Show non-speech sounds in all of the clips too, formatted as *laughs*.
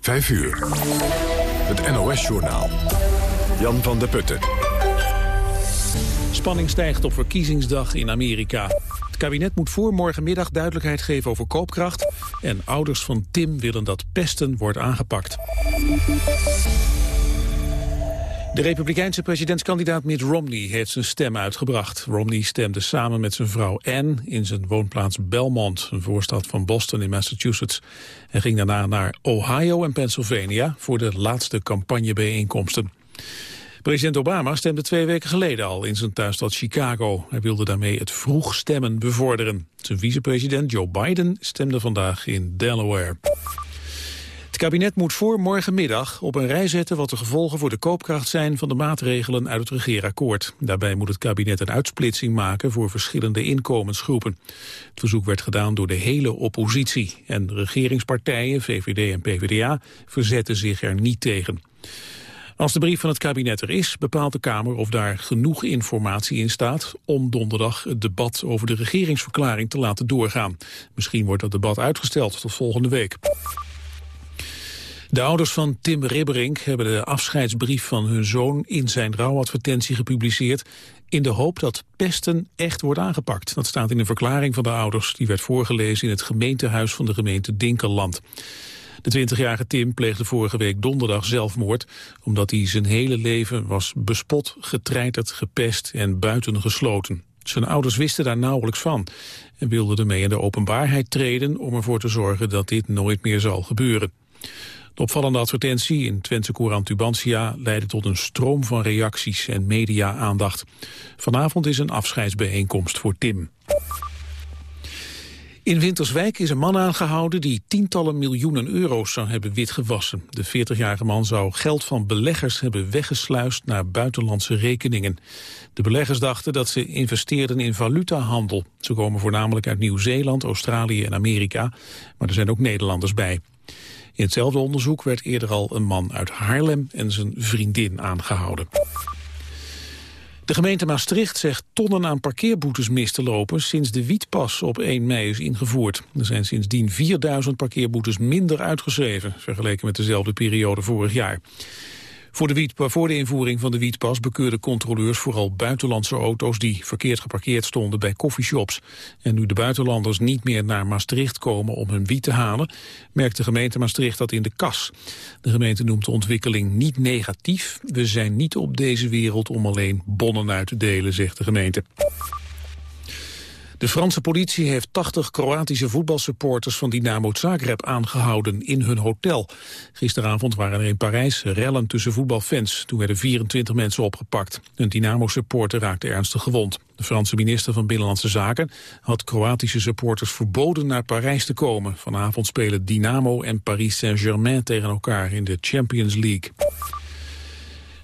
5 uur. Het NOS-journaal. Jan van der Putten. Spanning stijgt op verkiezingsdag in Amerika. Het kabinet moet voor morgenmiddag duidelijkheid geven over koopkracht... en ouders van Tim willen dat pesten wordt aangepakt. De republikeinse presidentskandidaat Mitt Romney heeft zijn stem uitgebracht. Romney stemde samen met zijn vrouw Anne in zijn woonplaats Belmont, een voorstad van Boston in Massachusetts. En ging daarna naar Ohio en Pennsylvania voor de laatste campagnebijeenkomsten. President Obama stemde twee weken geleden al in zijn thuisstad Chicago. Hij wilde daarmee het vroeg stemmen bevorderen. Zijn vicepresident Joe Biden stemde vandaag in Delaware. Kabinet moet voor morgenmiddag op een rij zetten wat de gevolgen voor de koopkracht zijn van de maatregelen uit het regeerakkoord. Daarbij moet het kabinet een uitsplitsing maken voor verschillende inkomensgroepen. Het verzoek werd gedaan door de hele oppositie en regeringspartijen, VVD en PvdA, verzetten zich er niet tegen. Als de brief van het kabinet er is, bepaalt de Kamer of daar genoeg informatie in staat om donderdag het debat over de regeringsverklaring te laten doorgaan. Misschien wordt dat debat uitgesteld tot volgende week. De ouders van Tim Ribberink hebben de afscheidsbrief van hun zoon in zijn rouwadvertentie gepubliceerd in de hoop dat pesten echt wordt aangepakt. Dat staat in een verklaring van de ouders die werd voorgelezen in het gemeentehuis van de gemeente Dinkeland. De 20-jarige Tim pleegde vorige week donderdag zelfmoord... omdat hij zijn hele leven was bespot, getreiterd, gepest en buitengesloten. Zijn ouders wisten daar nauwelijks van en wilden ermee in de openbaarheid treden... om ervoor te zorgen dat dit nooit meer zal gebeuren. De opvallende advertentie in Twentse Courant Tubantia leidde tot een stroom van reacties en media-aandacht. Vanavond is een afscheidsbijeenkomst voor Tim. In Winterswijk is een man aangehouden die tientallen miljoenen euro's zou hebben witgewassen. De 40-jarige man zou geld van beleggers hebben weggesluist naar buitenlandse rekeningen. De beleggers dachten dat ze investeerden in valutahandel. Ze komen voornamelijk uit Nieuw-Zeeland, Australië en Amerika, maar er zijn ook Nederlanders bij. In hetzelfde onderzoek werd eerder al een man uit Haarlem en zijn vriendin aangehouden. De gemeente Maastricht zegt tonnen aan parkeerboetes mis te lopen sinds de wietpas op 1 mei is ingevoerd. Er zijn sindsdien 4000 parkeerboetes minder uitgeschreven, vergeleken met dezelfde periode vorig jaar. Voor de, voor de invoering van de wietpas bekeurden controleurs vooral buitenlandse auto's die verkeerd geparkeerd stonden bij coffeeshops. En nu de buitenlanders niet meer naar Maastricht komen om hun wiet te halen, merkt de gemeente Maastricht dat in de kas. De gemeente noemt de ontwikkeling niet negatief. We zijn niet op deze wereld om alleen bonnen uit te delen, zegt de gemeente. De Franse politie heeft 80 Kroatische voetbalsupporters van Dynamo Zagreb aangehouden in hun hotel. Gisteravond waren er in Parijs rellen tussen voetbalfans. Toen werden 24 mensen opgepakt. Een Dynamo-supporter raakte ernstig gewond. De Franse minister van Binnenlandse Zaken had Kroatische supporters verboden naar Parijs te komen. Vanavond spelen Dynamo en Paris Saint-Germain tegen elkaar in de Champions League.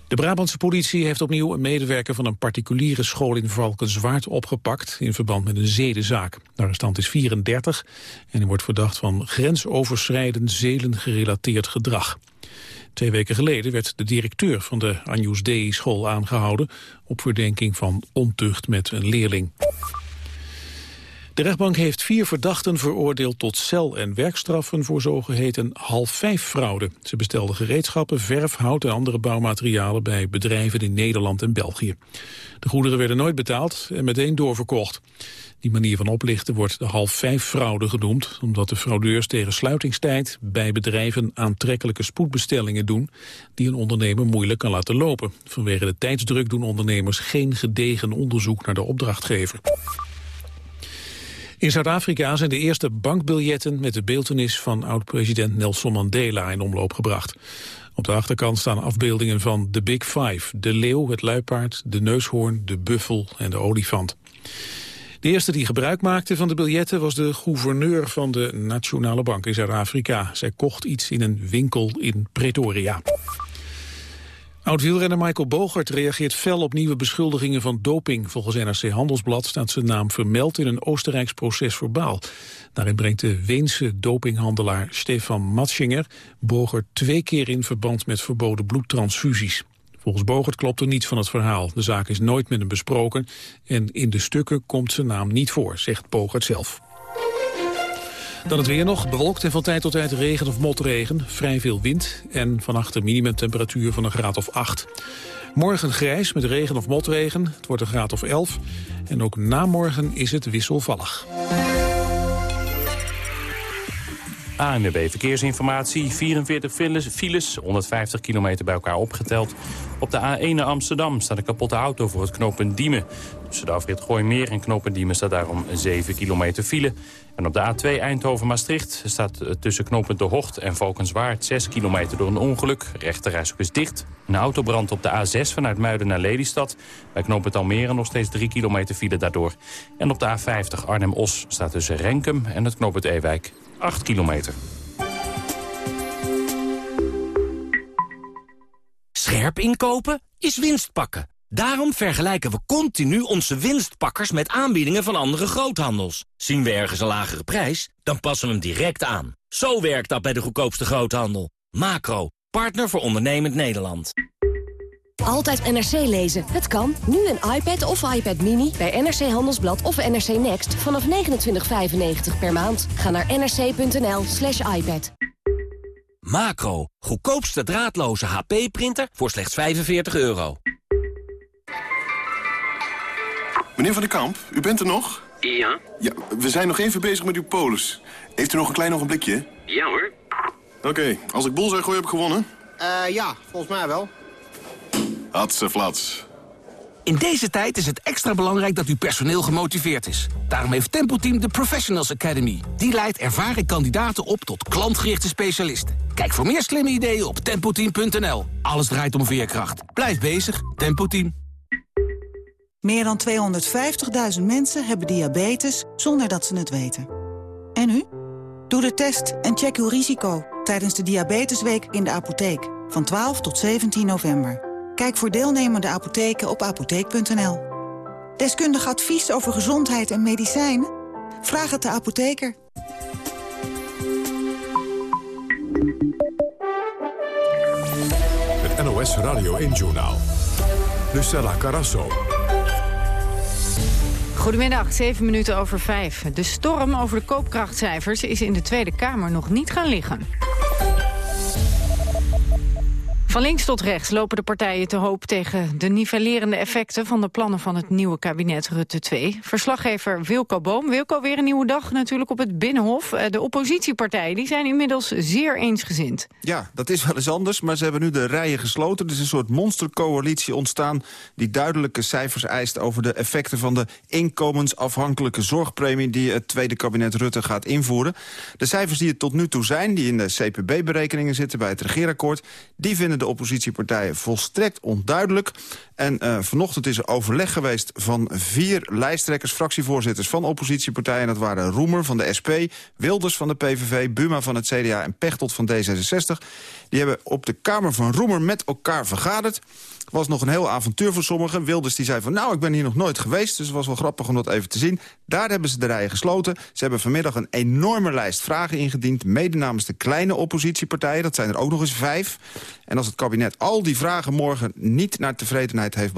De Brabantse politie heeft opnieuw een medewerker van een particuliere school in Valkenswaard opgepakt in verband met een zedenzaak. De arrestant is 34 en hij wordt verdacht van grensoverschrijdend zelengerelateerd gedrag. Twee weken geleden werd de directeur van de Anjus Dei school aangehouden op verdenking van ontucht met een leerling. De rechtbank heeft vier verdachten veroordeeld tot cel- en werkstraffen voor zogeheten half-vijf-fraude. Ze bestelden gereedschappen, verf, hout en andere bouwmaterialen bij bedrijven in Nederland en België. De goederen werden nooit betaald en meteen doorverkocht. Die manier van oplichten wordt de half-vijf-fraude genoemd... omdat de fraudeurs tegen sluitingstijd bij bedrijven aantrekkelijke spoedbestellingen doen... die een ondernemer moeilijk kan laten lopen. Vanwege de tijdsdruk doen ondernemers geen gedegen onderzoek naar de opdrachtgever. In Zuid-Afrika zijn de eerste bankbiljetten met de beeltenis van oud-president Nelson Mandela in omloop gebracht. Op de achterkant staan afbeeldingen van de Big Five, de leeuw, het luipaard, de neushoorn, de buffel en de olifant. De eerste die gebruik maakte van de biljetten was de gouverneur van de Nationale Bank in Zuid-Afrika. Zij kocht iets in een winkel in Pretoria. Oud-wielrenner Michael Bogert reageert fel op nieuwe beschuldigingen van doping. Volgens NRC Handelsblad staat zijn naam vermeld in een Oostenrijks proces verbaal. Daarin brengt de Weense dopinghandelaar Stefan Matschinger Bogert twee keer in verband met verboden bloedtransfusies. Volgens Bogert klopt er niets van het verhaal. De zaak is nooit met hem besproken en in de stukken komt zijn naam niet voor, zegt Bogert zelf. Dan het weer nog, bewolkt en van tijd tot tijd regen of motregen. Vrij veel wind en vannacht een minimumtemperatuur van een graad of 8. Morgen grijs met regen of motregen. Het wordt een graad of 11. En ook na morgen is het wisselvallig. ANWB Verkeersinformatie, 44 files, files, 150 kilometer bij elkaar opgeteld. Op de A1 Amsterdam staat een kapotte auto voor het knooppunt Diemen. Tussen de afrit Gooimeer en knooppunt Diemen staat daarom 7 kilometer file. En op de A2 Eindhoven-Maastricht staat tussen knooppunt De Hocht en Valkenswaard 6 kilometer door een ongeluk. Rechterrijstok is dicht. Een autobrand op de A6 vanuit Muiden naar Lelystad. Bij knooppunt Almere nog steeds 3 kilometer file daardoor. En op de A50 Arnhem-Os staat tussen Renkum en het knooppunt Ewijk 8 kilometer. Scherp inkopen is winst pakken. Daarom vergelijken we continu onze winstpakkers met aanbiedingen van andere groothandels. Zien we ergens een lagere prijs, dan passen we hem direct aan. Zo werkt dat bij de goedkoopste groothandel. Macro, partner voor ondernemend Nederland. Altijd NRC lezen. Het kan. Nu een iPad of iPad Mini bij NRC Handelsblad of NRC Next vanaf 29,95 per maand. Ga naar nrc.nl slash iPad. Macro, goedkoopste draadloze HP-printer voor slechts 45 euro. Meneer Van den Kamp, u bent er nog? Ja. Ja, we zijn nog even bezig met uw polis. Heeft u nog een klein ogenblikje? Ja hoor. Oké, als ik bol zeg gooi, heb ik gewonnen? Eh ja, volgens mij wel. Hadse flats. In deze tijd is het extra belangrijk dat uw personeel gemotiveerd is. Daarom heeft Tempo Team de Professionals Academy. Die leidt ervaren kandidaten op tot klantgerichte specialisten. Kijk voor meer slimme ideeën op tempoteam.nl. Alles draait om veerkracht. Blijf bezig, Tempo Team. Meer dan 250.000 mensen hebben diabetes zonder dat ze het weten. En u? Doe de test en check uw risico tijdens de Diabetesweek in de apotheek. Van 12 tot 17 november. Kijk voor deelnemende apotheken op apotheek.nl. Deskundig advies over gezondheid en medicijnen? Vraag het de apotheker. Het NOS Radio 1-journaal. Lucella Carasso. Goedemiddag, 7 minuten over 5. De storm over de koopkrachtcijfers is in de Tweede Kamer nog niet gaan liggen. Van links tot rechts lopen de partijen te hoop tegen de nivellerende effecten van de plannen van het nieuwe kabinet Rutte 2. Verslaggever Wilco Boom. Wilco, weer een nieuwe dag natuurlijk op het Binnenhof. Eh, de oppositiepartijen die zijn inmiddels zeer eensgezind. Ja, dat is wel eens anders, maar ze hebben nu de rijen gesloten. Er is een soort monstercoalitie ontstaan die duidelijke cijfers eist over de effecten van de inkomensafhankelijke zorgpremie die het tweede kabinet Rutte gaat invoeren. De cijfers die er tot nu toe zijn, die in de CPB-berekeningen zitten bij het regeerakkoord, die vinden de oppositiepartijen volstrekt onduidelijk. En uh, vanochtend is er overleg geweest van vier lijsttrekkers, fractievoorzitters van oppositiepartijen. Dat waren Roemer van de SP, Wilders van de PVV, Buma van het CDA en Pechtold van D66. Die hebben op de Kamer van Roemer met elkaar vergaderd was nog een heel avontuur voor sommigen. Wilders die zei van, nou, ik ben hier nog nooit geweest... dus het was wel grappig om dat even te zien. Daar hebben ze de rijen gesloten. Ze hebben vanmiddag een enorme lijst vragen ingediend... mede namens de kleine oppositiepartijen. Dat zijn er ook nog eens vijf. En als het kabinet al die vragen morgen niet naar tevredenheid heeft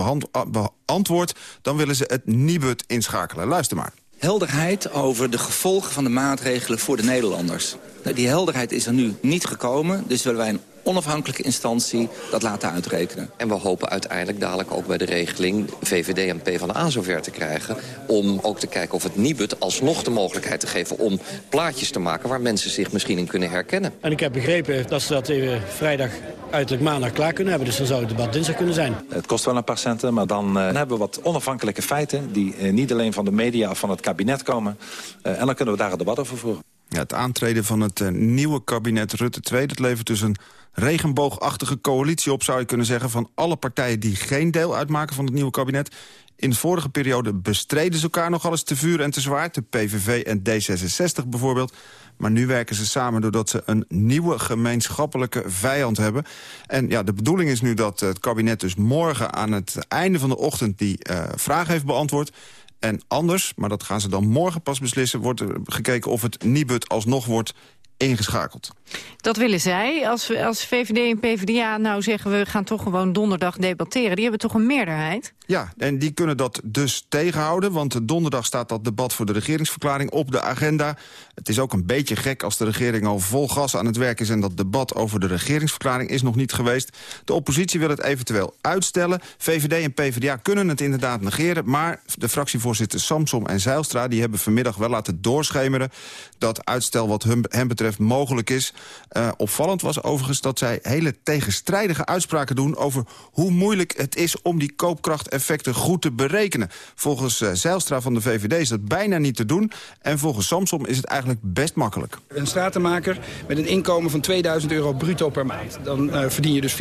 beantwoord... dan willen ze het Nibud inschakelen. Luister maar. Helderheid over de gevolgen van de maatregelen voor de Nederlanders. Nou, die helderheid is er nu niet gekomen, dus willen wij een onafhankelijke instantie dat laten uitrekenen. En we hopen uiteindelijk dadelijk ook bij de regeling VVD en PvdA zover te krijgen... om ook te kijken of het Nibud alsnog de mogelijkheid te geven... om plaatjes te maken waar mensen zich misschien in kunnen herkennen. En ik heb begrepen dat ze dat even vrijdag uiterlijk maandag klaar kunnen hebben. Dus dan zou het debat dinsdag kunnen zijn. Het kost wel een paar centen, maar dan uh, hebben we wat onafhankelijke feiten... die uh, niet alleen van de media of van het kabinet komen. Uh, en dan kunnen we daar een debat over voeren. Ja, het aantreden van het uh, nieuwe kabinet Rutte 2... dat levert dus een regenboogachtige coalitie op, zou je kunnen zeggen... van alle partijen die geen deel uitmaken van het nieuwe kabinet. In de vorige periode bestreden ze elkaar nogal eens te vuur en te zwaar. De PVV en D66 bijvoorbeeld. Maar nu werken ze samen doordat ze een nieuwe gemeenschappelijke vijand hebben. En ja, de bedoeling is nu dat het kabinet dus morgen aan het einde van de ochtend... die uh, vraag heeft beantwoord. En anders, maar dat gaan ze dan morgen pas beslissen... wordt er gekeken of het Nibud alsnog wordt ingeschakeld. Dat willen zij. Als, we, als VVD en PvdA nou zeggen we gaan toch gewoon donderdag debatteren. Die hebben toch een meerderheid? Ja, en die kunnen dat dus tegenhouden. Want donderdag staat dat debat voor de regeringsverklaring op de agenda. Het is ook een beetje gek als de regering al vol gas aan het werk is... en dat debat over de regeringsverklaring is nog niet geweest. De oppositie wil het eventueel uitstellen. VVD en PvdA kunnen het inderdaad negeren... maar de fractievoorzitter Samsom en Zeilstra... die hebben vanmiddag wel laten doorschemeren... dat uitstel wat hen betreft mogelijk is. Uh, opvallend was overigens dat zij hele tegenstrijdige uitspraken doen... over hoe moeilijk het is om die koopkrachteffecten goed te berekenen. Volgens uh, Zeilstra van de VVD is dat bijna niet te doen. En volgens Samsom is het eigenlijk best makkelijk. Een stratenmaker met een inkomen van 2000 euro bruto per maand. Dan uh, verdien je dus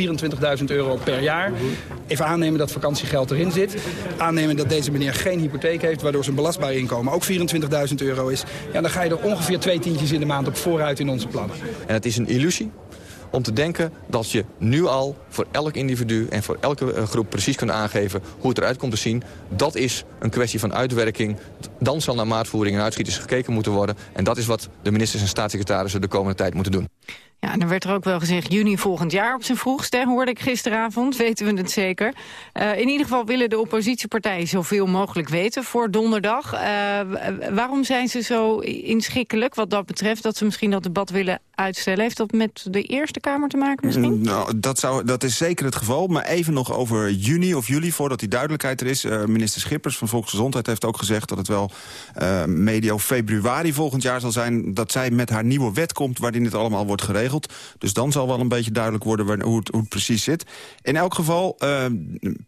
24.000 euro per jaar. Even aannemen dat vakantiegeld erin zit. Aannemen dat deze meneer geen hypotheek heeft... waardoor zijn belastbaar inkomen ook 24.000 euro is. Ja, dan ga je er ongeveer twee tientjes in de maand op vooruit in onze plannen. En het is een illusie om te denken dat je nu al voor elk individu en voor elke eh, groep precies kunt aangeven hoe het eruit komt te zien. Dat is een kwestie van uitwerking. Dan zal naar maatvoering en uitschieters gekeken moeten worden. En dat is wat de ministers en staatssecretarissen de komende tijd moeten doen. Ja, en er werd er ook wel gezegd juni volgend jaar op zijn vroegst, hè, hoorde ik gisteravond, *laughs* weten we het zeker. Uh, in ieder geval willen de oppositiepartijen zoveel mogelijk weten voor donderdag. Uh, waarom zijn ze zo inschikkelijk wat dat betreft, dat ze misschien dat debat willen uitstellen? Heeft dat met de Eerste Kamer te maken misschien? Nou, dat, zou, dat is zeker het geval, maar even nog over juni of juli, voordat die duidelijkheid er is. Uh, minister Schippers van Volksgezondheid heeft ook gezegd dat het wel medio februari volgend jaar zal zijn, dat zij met haar nieuwe wet komt waarin dit allemaal wordt geregeld. Dus dan zal wel een beetje duidelijk worden hoe het, hoe het precies zit. In elk geval, eh,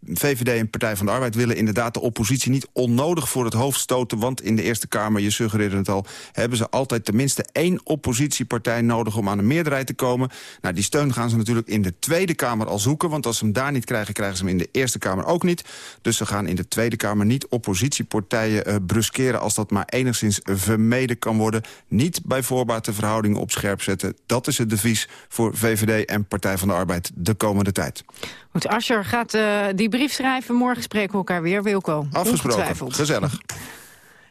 VVD en Partij van de Arbeid willen inderdaad de oppositie niet onnodig voor het hoofd stoten. Want in de Eerste Kamer, je suggereerde het al, hebben ze altijd tenminste één oppositiepartij nodig om aan een meerderheid te komen. Nou, die steun gaan ze natuurlijk in de Tweede Kamer al zoeken. Want als ze hem daar niet krijgen, krijgen ze hem in de Eerste Kamer ook niet. Dus ze gaan in de Tweede Kamer niet oppositiepartijen uh, bruskeren als dat maar enigszins vermeden kan worden. Niet bij voorbaat de verhoudingen op scherp zetten. Dat is het devies voor VVD en Partij van de Arbeid de komende tijd. Goed, Asscher gaat uh, die brief schrijven. Morgen spreken we elkaar weer, Wilco. Afgesproken, gezellig.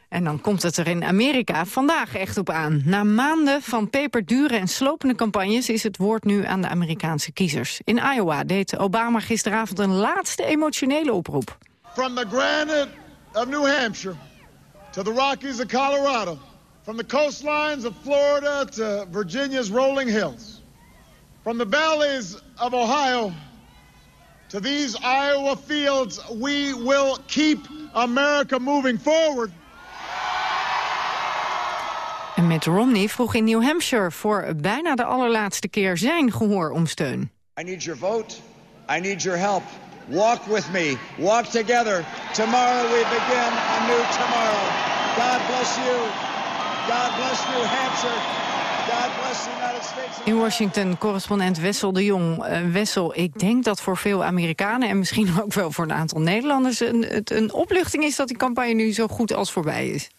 En dan komt het er in Amerika vandaag echt op aan. Na maanden van peperdure en slopende campagnes... is het woord nu aan de Amerikaanse kiezers. In Iowa deed Obama gisteravond een laatste emotionele oproep. From the granite of New Hampshire to the Rockies of Colorado... From the coastlines of Florida to Virginia's rolling hills. From the valleys of Ohio to these Iowa fields, we will keep America moving forward. En Mitt Romney vroeg in New Hampshire voor bijna de allerlaatste keer zijn gehoor om steun. I need your vote. I need your help. Walk with me. Walk together. Tomorrow we begin a new tomorrow. God bless you. God bless New Hampshire. God bless the United States. In Washington, correspondent Wessel de Jong. Uh, Wessel, ik denk dat voor veel Amerikanen... en misschien ook wel voor een aantal Nederlanders... Een, het een opluchting is dat die campagne nu zo goed als voorbij is.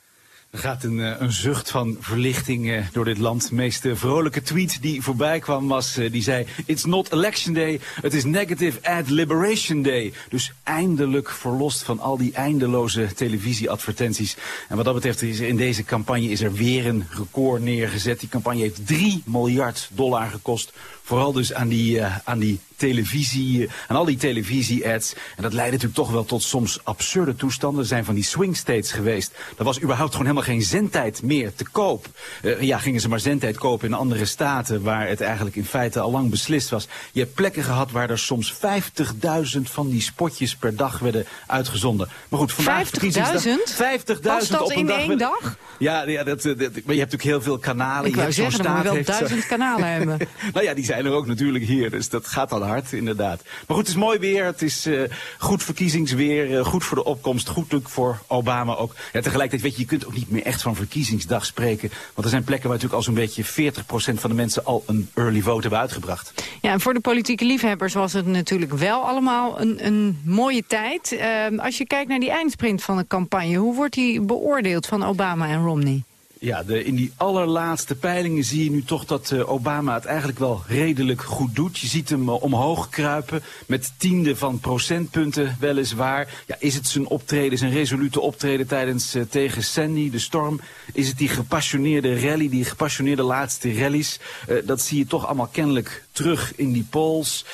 Er gaat een, eh, een zucht van verlichting eh, door dit land. De meest eh, vrolijke tweet die voorbij kwam was, die zei... It's not election day, het is negative ad liberation day. Dus eindelijk verlost van al die eindeloze televisieadvertenties. En wat dat betreft is in deze campagne is er weer een record neergezet. Die campagne heeft 3 miljard dollar gekost. Vooral dus aan die, aan die televisie, en eh, al die televisie-ads. En dat leidde natuurlijk toch wel tot soms absurde toestanden. Er zijn van die swing states geweest. Er was überhaupt gewoon helemaal geen zendtijd meer te koop. Uh, ja, gingen ze maar zendtijd kopen in andere staten... waar het eigenlijk in feite al lang beslist was. Je hebt plekken gehad waar er soms 50.000 van die spotjes per dag werden uitgezonden. Maar goed, vandaag... 50.000? 50.000 op een dag. in één dag? Ja, ja dat, dat, maar je hebt natuurlijk heel veel kanalen. Ik je zeggen, dat we wel duizend kanalen *laughs* hebben. nou ja, die zijn er ook natuurlijk hier. Dus dat gaat al hard, inderdaad. Maar goed, het is mooi weer. Het is uh, goed verkiezingsweer. Uh, goed voor de opkomst. Goed voor Obama ook. Ja, tegelijkertijd, weet je, je kunt ook niet meer echt van verkiezingsdag spreken. Want er zijn plekken waar natuurlijk al zo'n beetje 40% van de mensen al een early vote hebben uitgebracht. Ja, en voor de politieke liefhebbers was het natuurlijk wel allemaal een, een mooie tijd. Uh, als je kijkt naar die eindsprint van de campagne, hoe wordt die beoordeeld van Obama en Romney? Ja, de, in die allerlaatste peilingen zie je nu toch dat uh, Obama het eigenlijk wel redelijk goed doet. Je ziet hem uh, omhoog kruipen met tiende van procentpunten weliswaar. Ja, is het zijn optreden, zijn resolute optreden tijdens uh, tegen Sandy, de storm? Is het die gepassioneerde rally, die gepassioneerde laatste rallies? dat zie je toch allemaal kennelijk terug in die polls.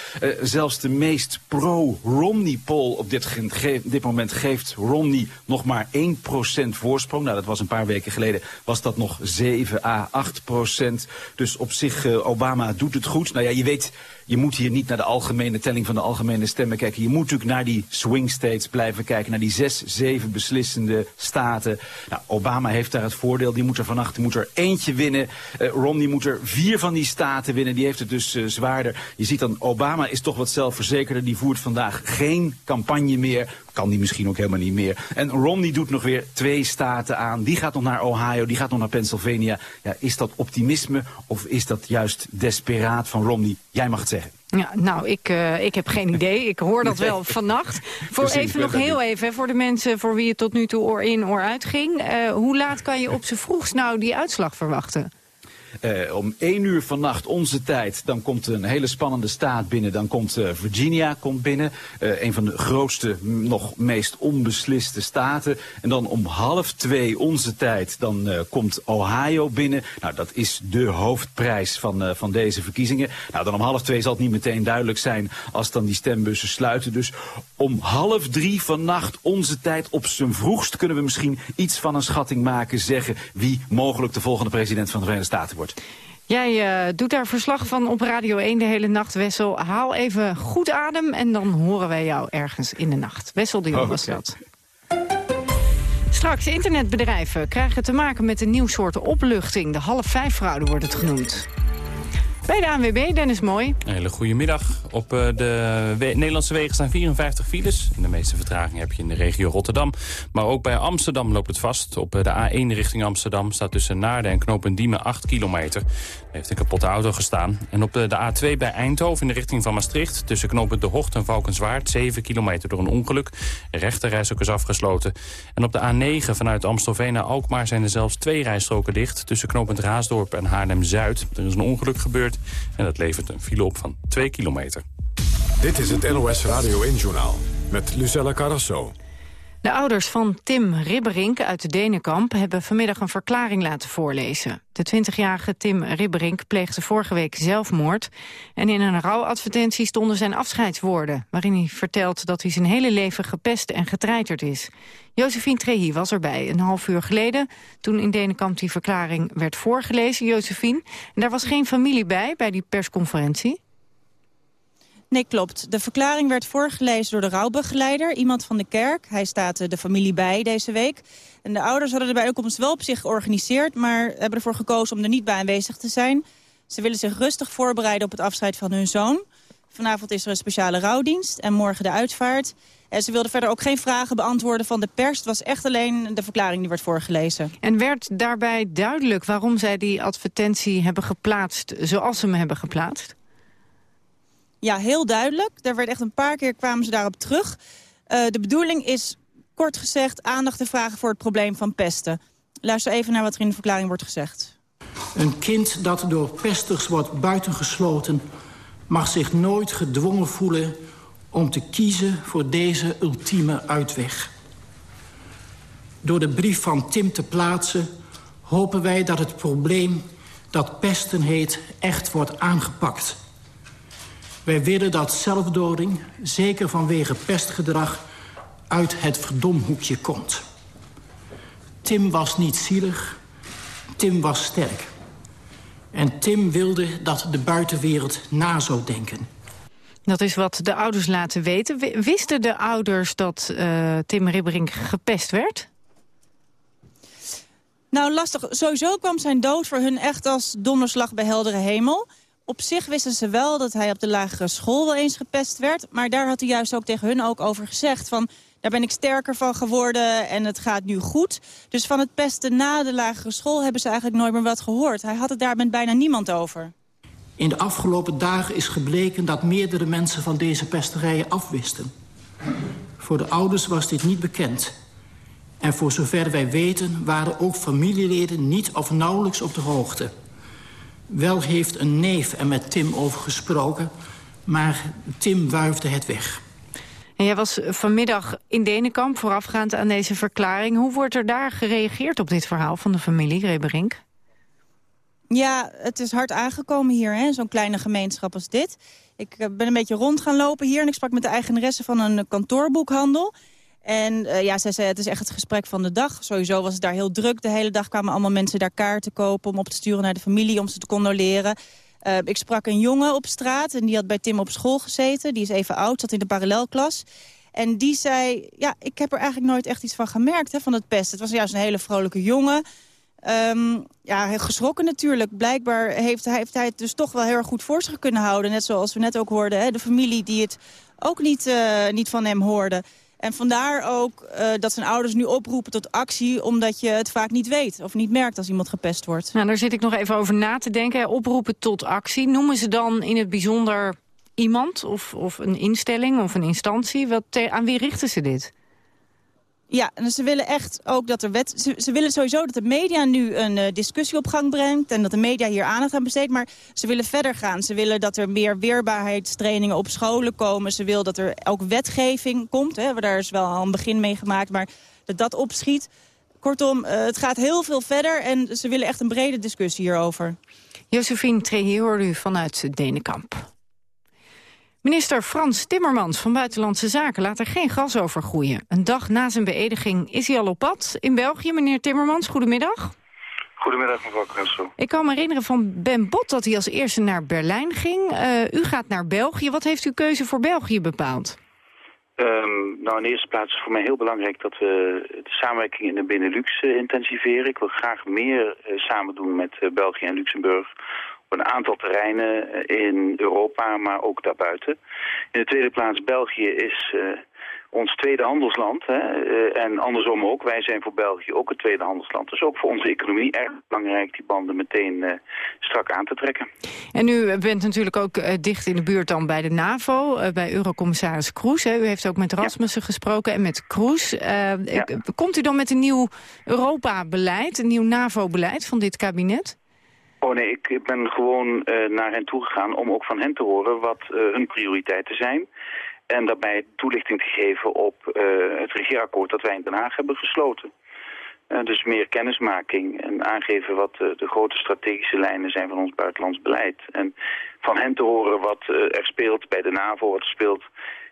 zelfs de meest pro-Romney poll op dit, dit moment geeft Romney nog maar 1% voorsprong. Nou, dat was een paar weken geleden dat nog 7 à 8 procent. Dus op zich, uh, Obama doet het goed. Nou ja, je weet, je moet hier niet naar de algemene telling van de algemene stemmen kijken. Je moet natuurlijk naar die swing states blijven kijken. Naar die zes, zeven beslissende staten. Nou, Obama heeft daar het voordeel. Die moet er vannacht moet er eentje winnen. Uh, Romney moet er vier van die staten winnen. Die heeft het dus uh, zwaarder. Je ziet dan, Obama is toch wat zelfverzekerder. Die voert vandaag geen campagne meer. Kan die misschien ook helemaal niet meer. En Romney doet nog weer twee staten aan. Die gaat nog naar Ohio, die gaat nog naar Pennsylvania. Ja, is dat optimisme of is dat juist desperaat van Romney? Jij mag het zeggen. Ja, nou, ik, uh, ik heb geen idee. Ik hoor dat wel vannacht. Voor even nog heel even, voor de mensen voor wie het tot nu toe oor in, oor uit ging. Uh, hoe laat kan je op z'n vroegst nou die uitslag verwachten? Uh, om één uur vannacht onze tijd, dan komt een hele spannende staat binnen. Dan komt uh, Virginia komt binnen, uh, een van de grootste, nog meest onbesliste staten. En dan om half twee onze tijd, dan komt Ohio binnen. Nou, dat is de hoofdprijs van, van deze verkiezingen. Nou, dan om half twee zal het niet meteen duidelijk zijn als dan die stembussen sluiten. Dus om half drie vannacht onze tijd, op zijn vroegst kunnen we misschien iets van een schatting maken, zeggen wie mogelijk de volgende president van de Verenigde Staten wordt. Jij uh, doet daar verslag van op Radio 1 de hele nacht, Wessel. Haal even goed adem en dan horen wij jou ergens in de nacht. Wessel de Jong was dat. Straks, internetbedrijven krijgen te maken met een nieuw soort opluchting. De half vijf fraude wordt het genoemd. Bij de ANWB, Dennis Mooi. Een hele goede middag. Op eh, de Nederlandse wegen staan 54 files. De meeste vertraging heb je in de regio Rotterdam. Maar ook bij Amsterdam loopt het vast. Op eh, de A1 richting Amsterdam staat tussen Naarden en Knopendiemen 8 kilometer. Heeft een kapotte auto gestaan. En op de, de A2 bij Eindhoven in de richting van Maastricht... tussen Knopend De Hocht en Valkenswaard 7 kilometer door een ongeluk. De rechterreis ook is afgesloten. En op de A9 vanuit Amstelveen naar Alkmaar zijn er zelfs twee rijstroken dicht... tussen Knopend Raasdorp en Haarlem-Zuid. Er is een ongeluk gebeurd. En dat levert een file op van 2 kilometer. Dit is het NOS Radio 1-journaal met Lucella Carrasso. De ouders van Tim Ribberink uit de Denenkamp hebben vanmiddag een verklaring laten voorlezen. De 20-jarige Tim Ribberink pleegde vorige week zelfmoord. En in een rouwadvertentie stonden zijn afscheidswoorden... waarin hij vertelt dat hij zijn hele leven gepest en getreiterd is. Josephine Trehi was erbij een half uur geleden... toen in Denenkamp die verklaring werd voorgelezen, Josephine. En daar was geen familie bij, bij die persconferentie. Nee, klopt. De verklaring werd voorgelezen door de rouwbegeleider, iemand van de kerk. Hij staat eh, de familie bij deze week. En de ouders hadden de bijeenkomst wel op zich georganiseerd... maar hebben ervoor gekozen om er niet bij aanwezig te zijn. Ze willen zich rustig voorbereiden op het afscheid van hun zoon. Vanavond is er een speciale rouwdienst en morgen de uitvaart. En ze wilden verder ook geen vragen beantwoorden van de pers. Het was echt alleen de verklaring die werd voorgelezen. En werd daarbij duidelijk waarom zij die advertentie hebben geplaatst... zoals ze hem hebben geplaatst? Ja, heel duidelijk. Daar werd echt een paar keer kwamen ze daarop terug. Uh, de bedoeling is, kort gezegd, aandacht te vragen voor het probleem van pesten. Luister even naar wat er in de verklaring wordt gezegd. Een kind dat door pesters wordt buitengesloten... mag zich nooit gedwongen voelen om te kiezen voor deze ultieme uitweg. Door de brief van Tim te plaatsen hopen wij dat het probleem dat pesten heet echt wordt aangepakt... Wij willen dat zelfdoding, zeker vanwege pestgedrag... uit het verdomhoekje komt. Tim was niet zielig, Tim was sterk. En Tim wilde dat de buitenwereld na zou denken. Dat is wat de ouders laten weten. Wisten de ouders dat uh, Tim Ribberink gepest werd? Nou, lastig. Sowieso kwam zijn dood voor hun echt als donderslag bij heldere hemel op zich wisten ze wel dat hij op de lagere school wel eens gepest werd. Maar daar had hij juist ook tegen hun ook over gezegd. Van, daar ben ik sterker van geworden en het gaat nu goed. Dus van het pesten na de lagere school hebben ze eigenlijk nooit meer wat gehoord. Hij had het daar met bijna niemand over. In de afgelopen dagen is gebleken dat meerdere mensen van deze pesterijen afwisten. Voor de ouders was dit niet bekend. En voor zover wij weten waren ook familieleden niet of nauwelijks op de hoogte. Wel heeft een neef er met Tim over gesproken, maar Tim wuifde het weg. En jij was vanmiddag in Denenkamp voorafgaand aan deze verklaring. Hoe wordt er daar gereageerd op dit verhaal van de familie Reberink? Ja, het is hard aangekomen hier, zo'n kleine gemeenschap als dit. Ik eh, ben een beetje rond gaan lopen hier en ik sprak met de eigenaresse van een kantoorboekhandel. En uh, ja, zij zei het is echt het gesprek van de dag. Sowieso was het daar heel druk. De hele dag kwamen allemaal mensen daar kaarten kopen... om op te sturen naar de familie, om ze te condoleren. Uh, ik sprak een jongen op straat en die had bij Tim op school gezeten. Die is even oud, zat in de parallelklas. En die zei, ja, ik heb er eigenlijk nooit echt iets van gemerkt hè, van het pest. Het was juist een hele vrolijke jongen. Um, ja, geschrokken natuurlijk. Blijkbaar heeft, hij het dus toch wel heel erg goed voor zich kunnen houden. Net zoals we net ook hoorden, hè, de familie die het ook niet, uh, niet van hem hoorde. En vandaar ook uh, dat zijn ouders nu oproepen tot actie... omdat je het vaak niet weet of niet merkt als iemand gepest wordt. Nou, daar zit ik nog even over na te denken. Oproepen tot actie. Noemen ze dan in het bijzonder iemand of, of een instelling of een instantie? Wat, aan wie richten ze dit? Ja, en ze willen echt ook dat er wet... Ze, willen sowieso dat de media nu een uh, discussie op gang brengt... en dat de media hier aandacht aan besteedt. Maar ze willen verder gaan. Ze willen dat er meer weerbaarheidstrainingen op scholen komen. Ze willen dat er ook wetgeving komt. Hè. Daar is wel al een begin mee gemaakt, maar dat dat opschiet. Kortom, uh, het gaat heel veel verder en ze willen echt een brede discussie hierover. Josephine Trehier hoorde u vanuit Denenkamp. Minister Frans Timmermans van Buitenlandse Zaken laat er geen gas over groeien. Een dag na zijn beëdiging is hij al op pad in België. Meneer Timmermans, goedemiddag. Goedemiddag, mevrouw Kressel. Ik kan me herinneren van Ben Bot dat hij als eerste naar Berlijn ging. Uh, u gaat naar België. Wat heeft uw keuze voor België bepaald? Um, nou, in de eerste plaats is voor mij heel belangrijk dat we de samenwerking in de Benelux uh, intensiveren. Ik wil graag meer uh, samen doen met België en Luxemburg een aantal terreinen eh, in Europa, maar ook daarbuiten. In de tweede plaats, België is uh, ons tweede handelsland. Hè, uh, en andersom ook. Wij zijn voor België ook het tweede handelsland. Dus ook voor onze economie erg belangrijk die banden meteen uh, strak aan te trekken. En u bent natuurlijk ook dicht in de buurt dan bij de NAVO, bij Eurocommissaris Kroes. Hè. U heeft ook met Rasmussen ja. gesproken en met Kroes. Ja. Komt u dan met een nieuw Europa-beleid, een nieuw NAVO-beleid van dit kabinet? Oh nee, ik ben gewoon uh, naar hen toegegaan om ook van hen te horen wat uh, hun prioriteiten zijn. En daarbij toelichting te geven op uh, het regeerakkoord dat wij in Den Haag hebben gesloten. dus meer kennismaking en aangeven wat de grote strategische lijnen zijn van ons buitenlands beleid. En van hen te horen wat er speelt bij de NAVO, wat er speelt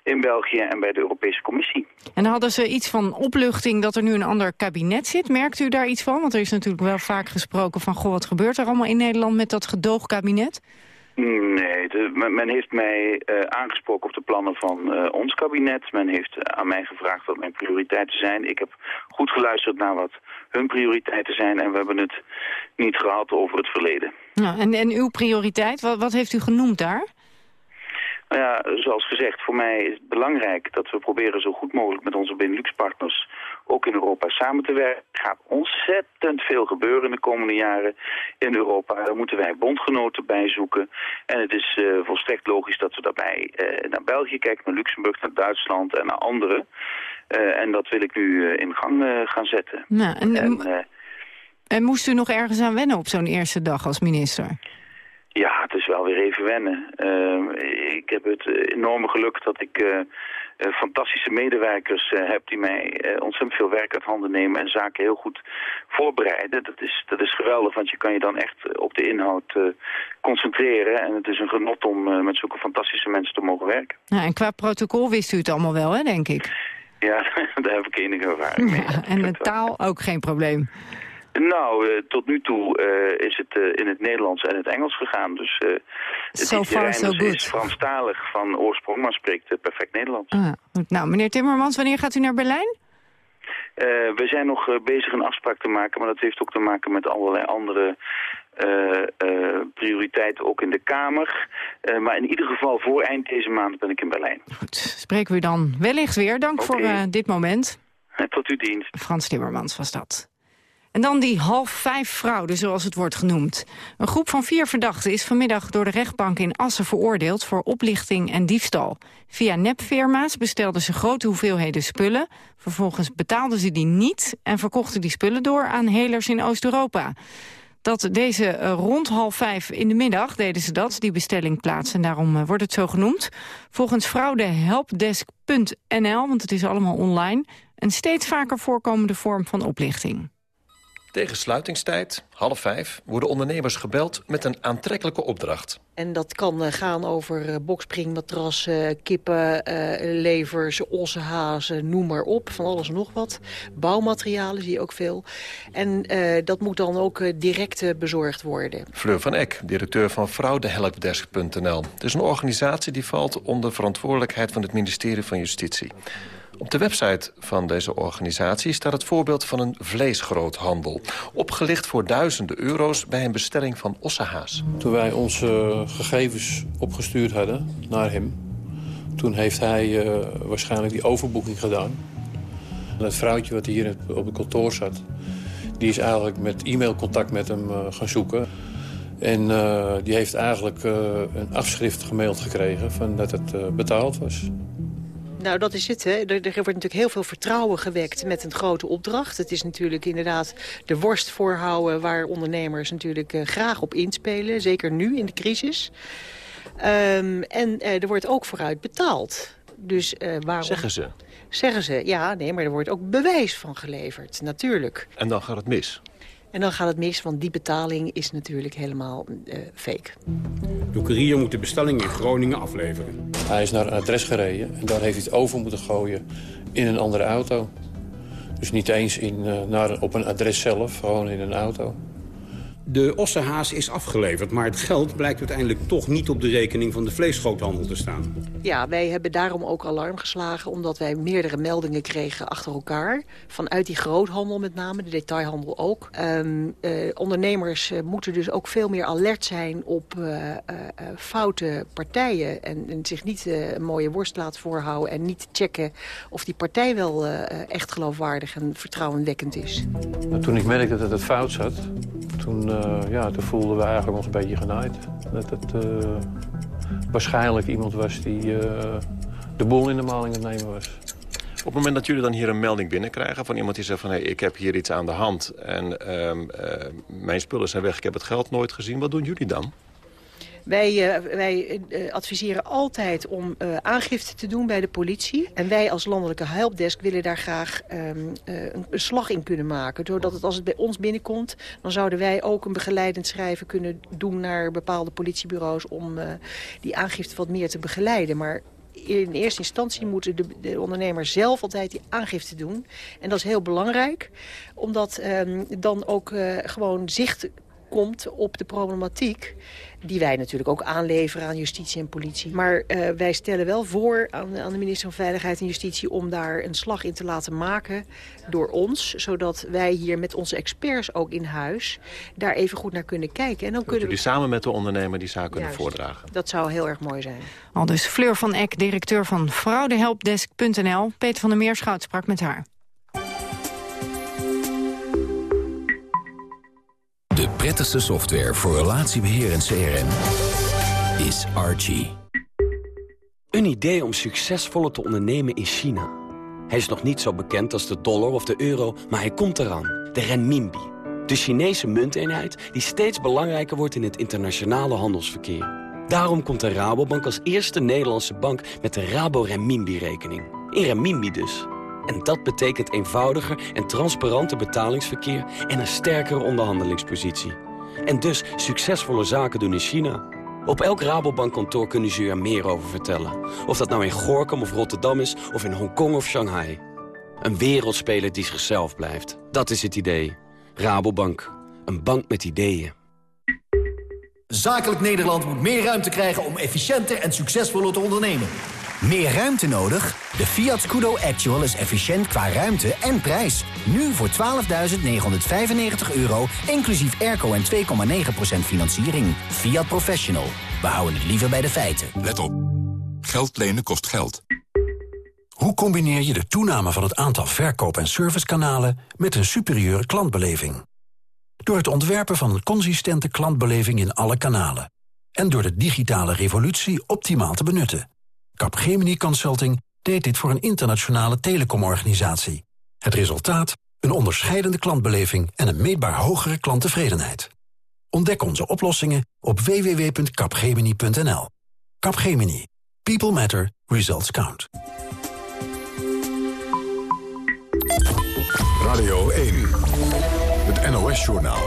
in België en bij de Europese Commissie. En hadden ze iets van opluchting dat er nu een ander kabinet zit? Merkt u daar iets van? Want er is natuurlijk wel vaak gesproken van... goh, wat gebeurt er allemaal in Nederland met dat gedoogkabinet? Nee, de, men heeft mij uh, aangesproken op de plannen van uh, ons kabinet. Men heeft aan mij gevraagd wat mijn prioriteiten zijn. Ik heb goed geluisterd naar wat hun prioriteiten zijn... en we hebben het niet gehad over het verleden. Nou, en, en uw prioriteit, wat, wat heeft u genoemd daar? Nou ja, zoals gezegd, voor mij is het belangrijk dat we proberen zo goed mogelijk met onze Benelux-partners ook in Europa samen te werken. Er gaat ontzettend veel gebeuren in de komende jaren in Europa. Daar moeten wij bondgenoten bij zoeken. En het is uh, volstrekt logisch dat we daarbij uh, naar België kijken, naar Luxemburg, naar Duitsland en naar anderen. Uh, en dat wil ik nu in gang gaan zetten. Nou, en, en, en moest u nog ergens aan wennen op zo'n eerste dag als minister? Ja, het is wel weer even wennen. Uh, ik heb het enorme geluk dat ik uh, uh, fantastische medewerkers heb die mij ontzettend veel werk uit handen nemen en zaken heel goed voorbereiden. Dat is, dat is geweldig, want je kan je dan echt op de inhoud concentreren. En het is een genot om met zulke fantastische mensen te mogen werken. Ja, en qua protocol wist u het allemaal wel, hè, denk ik? Ja, *laughs* daar heb ik enige ervaring mee. Ja, en de taal ook geen probleem? Nou, uh, tot nu toe uh, is het uh, in het Nederlands en het Engels gegaan. Dus so far, so good. is Franstalig van oorsprong, maar spreekt perfect Nederlands. Ah, nou, meneer Timmermans, wanneer gaat u naar Berlijn? we zijn nog bezig een afspraak te maken, maar dat heeft ook te maken met allerlei andere prioriteiten, ook in de Kamer. maar in ieder geval voor eind deze maand ben ik in Berlijn. Goed, spreken we dan wellicht weer. Dank okay. voor dit moment. Tot uw dienst. Frans Timmermans was dat. En dan die half vijf fraude, zoals het wordt genoemd. Een groep van vier verdachten is vanmiddag door de rechtbank in Assen veroordeeld voor oplichting en diefstal. Via nepfirma's bestelden ze grote hoeveelheden spullen. Vervolgens betaalden ze die niet en verkochten die spullen door aan helers in Oost-Europa. Dat deze eh, rond half vijf in de middag deden ze dat, die bestelling plaatsen. En daarom eh, wordt het zo genoemd. Volgens fraudehelpdesk.nl, want het is allemaal online... een steeds vaker voorkomende vorm van oplichting. Tegen sluitingstijd, half vijf, worden ondernemers gebeld met een aantrekkelijke opdracht. En dat kan eh, gaan over uh, bokspringmatrassen, kippen, uh, levers, ossenhazen, noem maar op. Van alles en nog wat. Bouwmaterialen zie je ook veel. En dat moet dan ook direct bezorgd worden. Fleur van Eck, directeur van fraudehelpdesk.nl. Het is een organisatie die valt onder verantwoordelijkheid van het ministerie van Justitie. Op de website van deze organisatie staat het voorbeeld van een vleesgroothandel. Opgelicht voor duizenden euro's bij een bestelling van ossehaas. Toen wij onze gegevens opgestuurd hadden naar hem... toen heeft hij uh, waarschijnlijk die overboeking gedaan. En het vrouwtje wat hier op het kantoor zat... die is eigenlijk met e-mailcontact met hem uh, gaan zoeken... En die heeft eigenlijk een afschrift gemaild gekregen van dat het betaald was. Nou, dat is het. Hè. Er, er, wordt natuurlijk heel veel vertrouwen gewekt met een grote opdracht. Het is natuurlijk inderdaad de worst voorhouden... waar ondernemers natuurlijk uh, graag op inspelen. Zeker nu in de crisis. Um, en uh, er wordt ook vooruit betaald. Dus, uh, waarom... Zeggen ze? Zeggen ze, ja, nee, maar er wordt ook bewijs van geleverd, natuurlijk. En dan gaat het mis? En dan gaat het mis, want die betaling is natuurlijk helemaal uh, fake. De courier moet de bestelling in Groningen afleveren. Hij is naar een adres gereden en daar heeft hij het over moeten gooien in een andere auto. Dus niet eens in, uh, naar, op een adres zelf, gewoon in een auto. De ossenhaas is afgeleverd, maar het geld blijkt uiteindelijk toch niet op de rekening van de vleesgroothandel te staan. Ja, wij hebben daarom ook alarm geslagen, omdat wij meerdere meldingen kregen achter elkaar. Vanuit die groothandel met name, de detailhandel ook. Um, uh, ondernemers uh, moeten dus ook veel meer alert zijn op uh, foute partijen. En, en zich niet een mooie worst laten voorhouden en niet checken of die partij wel echt geloofwaardig en vertrouwenwekkend is. Toen ik merkte dat het fout zat, toen, uh, ja, toen voelden we eigenlijk ons een beetje genaaid. Dat het uh, waarschijnlijk iemand was die uh, de boel in de maling aan het nemen was. Op het moment dat jullie dan hier een melding binnenkrijgen... van iemand die zegt van hey, ik heb hier iets aan de hand... en mijn spullen zijn weg, ik heb het geld nooit gezien... wat doen jullie dan? Wij, uh, wij uh, adviseren altijd om uh, aangifte te doen bij de politie. En wij als landelijke helpdesk willen daar graag um, een, een, slag in kunnen maken. Zodat het als het bij ons binnenkomt, dan zouden wij ook een begeleidend schrijven kunnen doen naar bepaalde politiebureaus om die aangifte wat meer te begeleiden. Maar in eerste instantie moeten de, de ondernemer zelf altijd die aangifte doen. En dat is heel belangrijk, omdat um, dan ook uh, gewoon zicht komt op de problematiek die wij natuurlijk ook aanleveren aan justitie en politie. Maar uh, wij stellen wel voor aan, aan, de minister van Veiligheid en Justitie... om daar een slag in te laten maken door ons. Zodat wij hier met onze experts ook in huis daar even goed naar kunnen kijken. En dan kunnen jullie we... samen met de ondernemer die zaak kunnen Juist, voordragen. Dat zou heel erg mooi zijn. Al dus Fleur van Eck, directeur van fraudehelpdesk.nl. Peter van der Meerschout sprak met haar. Prettigste software voor relatiebeheer en CRM is Archie. Een idee om succesvoller te ondernemen in China. Hij is nog niet zo bekend als de dollar of de euro, maar hij komt eraan. De renminbi. De Chinese munteenheid die steeds belangrijker wordt in het internationale handelsverkeer. Daarom komt de Rabobank als eerste Nederlandse bank met de Rabo Renminbi-rekening. In renminbi dus. En dat betekent eenvoudiger en transparanter betalingsverkeer en een sterkere onderhandelingspositie. En dus succesvolle zaken doen in China. Op elk Rabobankkantoor kunnen ze u er meer over vertellen. Of dat nou in Gorkum of Rotterdam is, of in Hongkong of Shanghai. Een wereldspeler die zichzelf blijft. Dat is het idee. Rabobank. Een bank met ideeën. Zakelijk Nederland moet meer ruimte krijgen om efficiënter en succesvoller te ondernemen. Meer ruimte nodig? De Fiat Scudo Actual is efficiënt qua ruimte en prijs. Nu voor 12.995 euro, inclusief airco en 2,9% financiering. Fiat Professional. We houden het liever bij de feiten. Let op. Geld lenen kost geld. Hoe combineer je de toename van het aantal verkoop- en servicekanalen... met een superieure klantbeleving? Door het ontwerpen van een consistente klantbeleving in alle kanalen. En door de digitale revolutie optimaal te benutten. Capgemini Consulting deed dit voor een internationale telecomorganisatie. Het resultaat? Een onderscheidende klantbeleving en een meetbaar hogere klanttevredenheid. Ontdek onze oplossingen op www.capgemini.nl. Capgemini. People matter. Results count. Radio 1. Het NOS-journaal.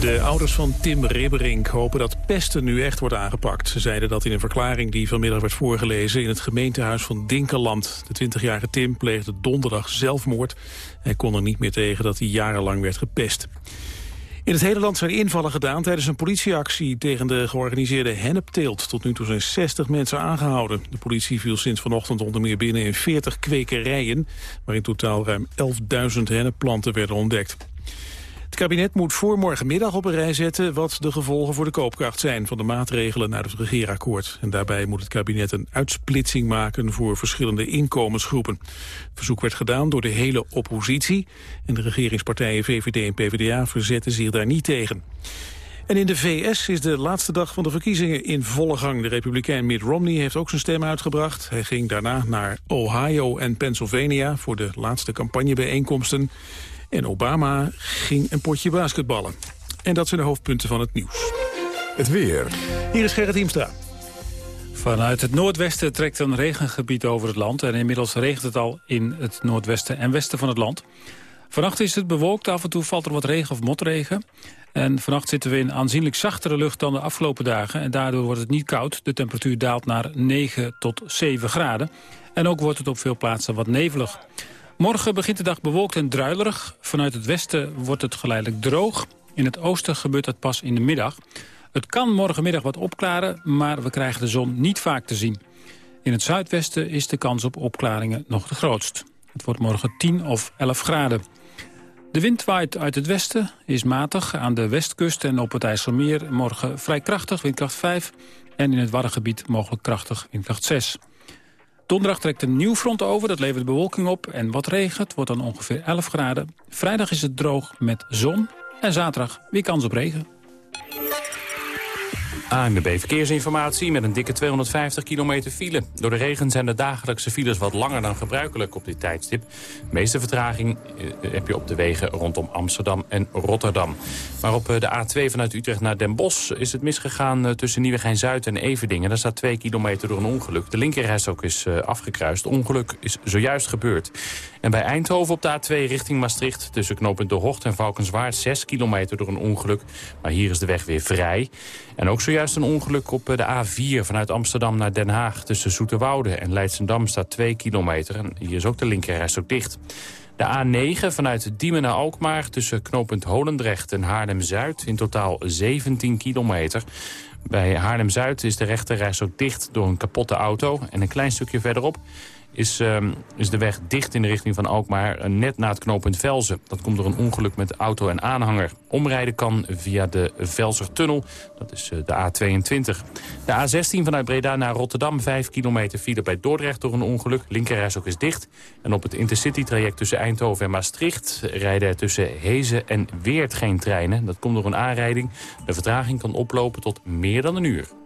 De ouders van Tim Ribberink hopen dat pesten nu echt wordt aangepakt. Ze zeiden dat in een verklaring die vanmiddag werd voorgelezen... in het gemeentehuis van Dinkeland. De 20-jarige Tim pleegde donderdag zelfmoord. Hij kon er niet meer tegen dat hij jarenlang werd gepest. In het hele land zijn invallen gedaan tijdens een politieactie tegen de georganiseerde hennepteelt. Tot nu toe zijn 60 mensen aangehouden. De politie viel sinds vanochtend onder meer binnen in 40 kwekerijen... waar in totaal ruim 11.000 hennepplanten werden ontdekt. Het kabinet moet voor morgenmiddag op een rij zetten wat de gevolgen voor de koopkracht zijn van de maatregelen naar het regeerakkoord. En daarbij moet het kabinet een uitsplitsing maken voor verschillende inkomensgroepen. Het verzoek werd gedaan door de hele oppositie en de regeringspartijen VVD en PvdA verzetten zich daar niet tegen. En in de VS is de laatste dag van de verkiezingen in volle gang. De republikein Mitt Romney heeft ook zijn stem uitgebracht. Hij ging daarna naar Ohio en Pennsylvania voor de laatste campagnebijeenkomsten. En Obama ging een potje basketballen. En dat zijn de hoofdpunten van het nieuws. Het weer. Hier is Gerrit Hiemstra. Vanuit het noordwesten trekt een regengebied over het land... en inmiddels regent het al in het noordwesten en westen van het land. Vannacht is het bewolkt, af en toe valt er wat regen of motregen. En vannacht zitten we in aanzienlijk zachtere lucht dan de afgelopen dagen... en daardoor wordt het niet koud. De temperatuur daalt naar 9 tot 7 graden. En ook wordt het op veel plaatsen wat nevelig. Morgen begint de dag bewolkt en druilerig. Vanuit het westen wordt het geleidelijk droog. In het oosten gebeurt dat pas in de middag. Het kan morgenmiddag wat opklaren, maar we krijgen de zon niet vaak te zien. In het zuidwesten is de kans op opklaringen nog het grootst. Het wordt morgen 10 of 11 graden. De wind waait uit het westen, is matig aan de westkust en op het IJsselmeer. Morgen vrij krachtig, windkracht 5. En in het Waddengebied mogelijk krachtig, windkracht 6. Donderdag trekt een nieuw front over, dat levert bewolking op en wat regen. Het wordt dan ongeveer 11 graden. Vrijdag is het droog met zon en zaterdag weer kans op regen. ANWB Verkeersinformatie met een dikke 250 kilometer file. Door de regen zijn de dagelijkse files wat langer dan gebruikelijk op dit tijdstip. De meeste vertraging eh, heb je op de wegen rondom Amsterdam en Rotterdam. Maar op eh, de A2 vanuit Utrecht naar Den Bosch is het misgegaan eh, tussen Nieuwegein-Zuid en Everdingen. Daar staat 2 kilometer door een ongeluk. De linkerreis ook is afgekruist. Ongeluk is zojuist gebeurd. En bij Eindhoven op de A2 richting Maastricht... tussen knooppunt De Hocht en Valkenswaard 6 kilometer door een ongeluk. Maar hier is de weg weer vrij. En ook zojuist een ongeluk op de A4 vanuit Amsterdam naar Den Haag... tussen Zoeterwoude en Leidsendam staat 2 kilometer. En hier is ook de linkerreis ook dicht. De A9 vanuit Diemen naar Alkmaar tussen knooppunt Holendrecht en Haarlem-Zuid... in totaal 17 kilometer. Bij Haarlem-Zuid is de rechterreis ook dicht door een kapotte auto. En een klein stukje verderop is, um, is de weg dicht in de richting van Alkmaar... Uh, net na het knooppunt Velzen. Dat komt door een ongeluk met auto en aanhanger. Omrijden kan via de Velsertunnel, dat is uh, de A22. De A16 vanuit Breda naar Rotterdam, 5 kilometer file bij Dordrecht door een ongeluk. Linkerreis ook is dicht. En op het Intercity-traject tussen Eindhoven en Maastricht... rijden er tussen Hezen en Weert geen treinen. Dat komt door een aanrijding. De vertraging kan oplopen tot meer dan een uur.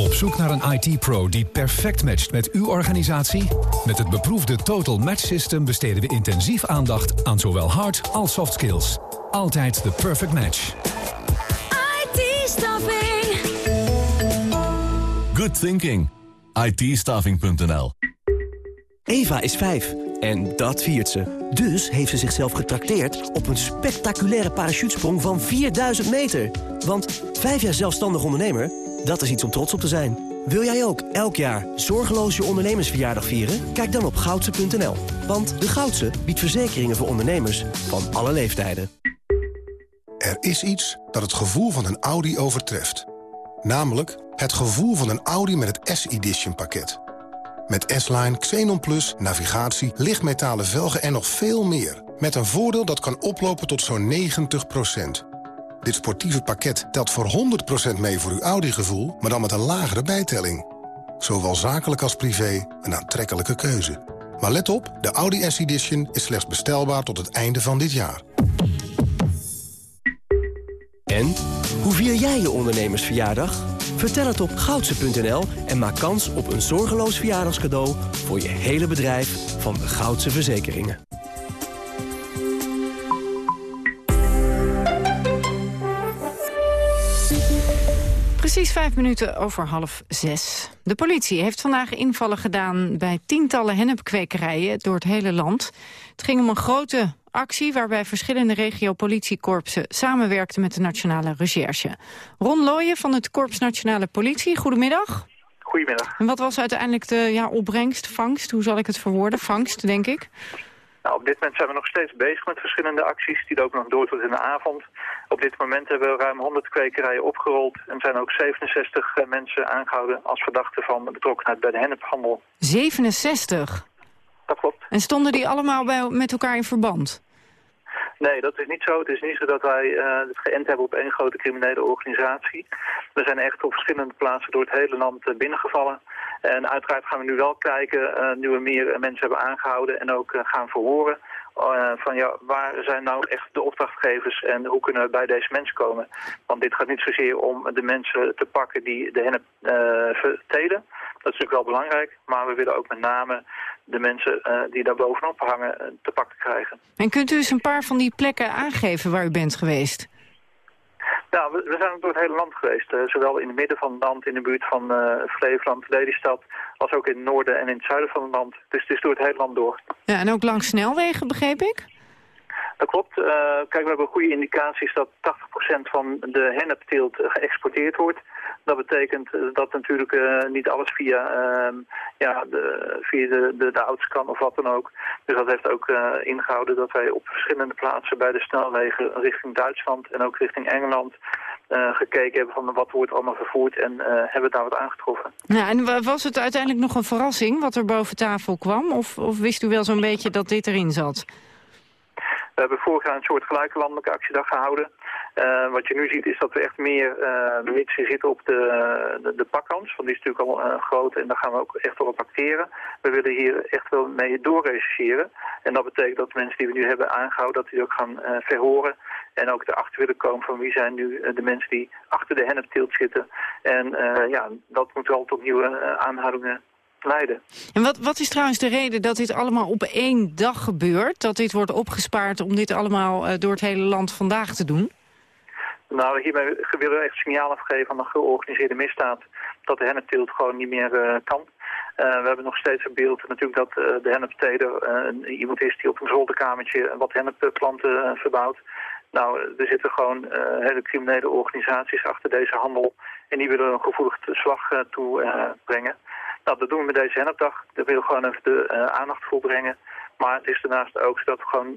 Op zoek naar een IT-pro die perfect matcht met uw organisatie? Met het beproefde Total Match System besteden we intensief aandacht aan zowel hard als soft skills. Altijd de perfect match. IT-staffing. Good thinking. it Eva is vijf en dat viert ze. Dus heeft ze zichzelf getrakteerd op een spectaculaire parachutesprong van 4000 meter. Want vijf jaar zelfstandig ondernemer dat is iets om trots op te zijn. Wil jij ook elk jaar zorgeloos je ondernemersverjaardag vieren? Kijk dan op goudse.nl. Want de Goudse biedt verzekeringen voor ondernemers van alle leeftijden. Er is iets dat het gevoel van een Audi overtreft. Namelijk het gevoel van een Audi met het S-Edition pakket. Met S-Line, Xenon Plus, navigatie, lichtmetalen velgen en nog veel meer. Met een voordeel dat kan oplopen tot zo'n 90%. Dit sportieve pakket telt voor 100% mee voor uw Audi-gevoel... maar dan met een lagere bijtelling. Zowel zakelijk als privé, een aantrekkelijke keuze. Maar let op, de Audi S-Edition is slechts bestelbaar tot het einde van dit jaar. En, hoe vier jij je ondernemersverjaardag? Vertel het op goudse.nl en maak kans op een zorgeloos verjaardagscadeau... voor je hele bedrijf van de Goudse Verzekeringen. Precies vijf minuten over half zes. De politie heeft vandaag invallen gedaan bij tientallen hennepkwekerijen door het hele land. Het ging om een grote actie waarbij verschillende regio-politiekorpsen samenwerkten met de Nationale Recherche. Ron Looyen van het Korps Nationale Politie, goedemiddag. Goedemiddag. En wat was uiteindelijk de ja, opbrengst, vangst, hoe zal ik het verwoorden? Vangst, denk ik. Nou, op dit moment zijn we nog steeds bezig met verschillende acties die ook nog door tot in de avond. Op dit moment hebben we ruim 100 kwekerijen opgerold en zijn ook 67 eh, mensen aangehouden als verdachten van betrokkenheid bij de hennephandel. 67? Dat klopt. En stonden die allemaal bij, met elkaar in verband? Nee, dat is niet zo. Het is niet zo dat wij uh, het geënt hebben op één grote criminele organisatie. We zijn echt op verschillende plaatsen door het hele land uh, binnengevallen. En uiteraard gaan we nu wel kijken, uh, nu we meer mensen hebben aangehouden en ook gaan verhoren. Van ja, waar zijn nou echt de opdrachtgevers en hoe kunnen we bij deze mensen komen? Want dit gaat niet zozeer om de mensen te pakken die de hennep vertelen. Dat is natuurlijk wel belangrijk, maar we willen ook met name de mensen uh, die daar bovenop hangen uh, te pakken krijgen. En kunt u eens een paar van die plekken aangeven waar u bent geweest? Nou, we, zijn door het hele land geweest. Uh, zowel in het midden van het land, in de buurt van Flevoland, Lelystad... als ook in het noorden en in het zuiden van het land. Dus het is door het hele land door. Ja, en ook langs snelwegen, begreep ik? Dat klopt. kijk, we hebben goede indicaties dat 80% van de hennepteelt geëxporteerd wordt... Dat betekent dat natuurlijk uh, niet alles via, uh, ja, de, via de, de, de kan of wat dan ook. Dus dat heeft ook uh, ingehouden dat wij op verschillende plaatsen bij de snelwegen richting Duitsland en ook richting Engeland gekeken hebben van wat wordt allemaal vervoerd en hebben daar wat aangetroffen. Ja, en was het uiteindelijk nog een verrassing wat er boven tafel kwam? Of, of wist u wel zo'n beetje dat dit erin zat? We hebben vorig jaar een soort gelijke landelijke actiedag gehouden. Uh, wat je nu ziet is dat we echt meer uh, mixen zitten op de, de, de pakkans. Want die is natuurlijk al groot en daar gaan we ook echt op acteren. We willen hier echt wel mee doorrechercheren. En dat betekent dat de mensen die we nu hebben aangehouden, dat die ook gaan verhoren. En ook erachter willen komen van wie zijn nu de mensen die achter de hennepteelt zitten. En ja, dat moet wel tot nieuwe aanhoudingen leiden. En wat, wat is trouwens de reden dat dit allemaal op één dag gebeurt? Dat dit wordt opgespaard om dit allemaal door het hele land vandaag te doen? Nou, hiermee willen we echt signaal afgeven aan de georganiseerde misdaad dat de hennepteelt gewoon niet meer uh, kan. Uh, we hebben nog steeds een beeld natuurlijk dat uh, de hennepteler iemand is die op een zolderkamertje wat hennepplanten verbouwt. Nou, er zitten gewoon hele criminele organisaties achter deze handel en die willen een gevoelig slag toebrengen. Nou, dat doen we met deze hennepdag. Daar willen we gewoon even de aandacht voor brengen. Maar het is daarnaast ook zo dat we gewoon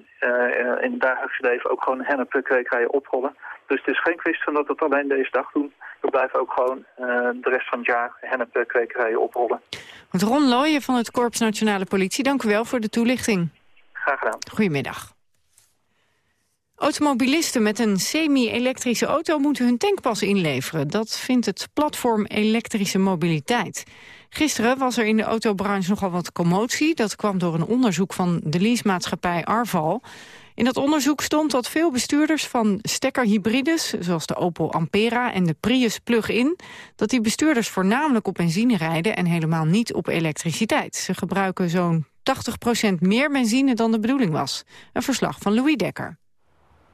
in het dagelijks leven ook gewoon henneppekweekerijen oprollen. Dus het is geen kwestie van dat we het alleen deze dag doen. We blijven ook gewoon uh, de rest van het jaar hennepkwekerijen oprollen. Ron Looyen van het Korps Nationale Politie, dank u wel voor de toelichting. Graag gedaan. Goedemiddag. Automobilisten met een semi-elektrische auto moeten hun tankpas inleveren. Dat vindt het platform Elektrische Mobiliteit. Gisteren was er in de autobranche nogal wat commotie. Dat kwam door een onderzoek van de leasemaatschappij Arval. In dat onderzoek stond dat veel bestuurders van stekkerhybrides... zoals de Opel Ampera en de Prius Plug-in... dat die bestuurders voornamelijk op benzine rijden... en helemaal niet op elektriciteit. Ze gebruiken zo'n 80% meer benzine dan de bedoeling was. Een verslag van Louis Dekker.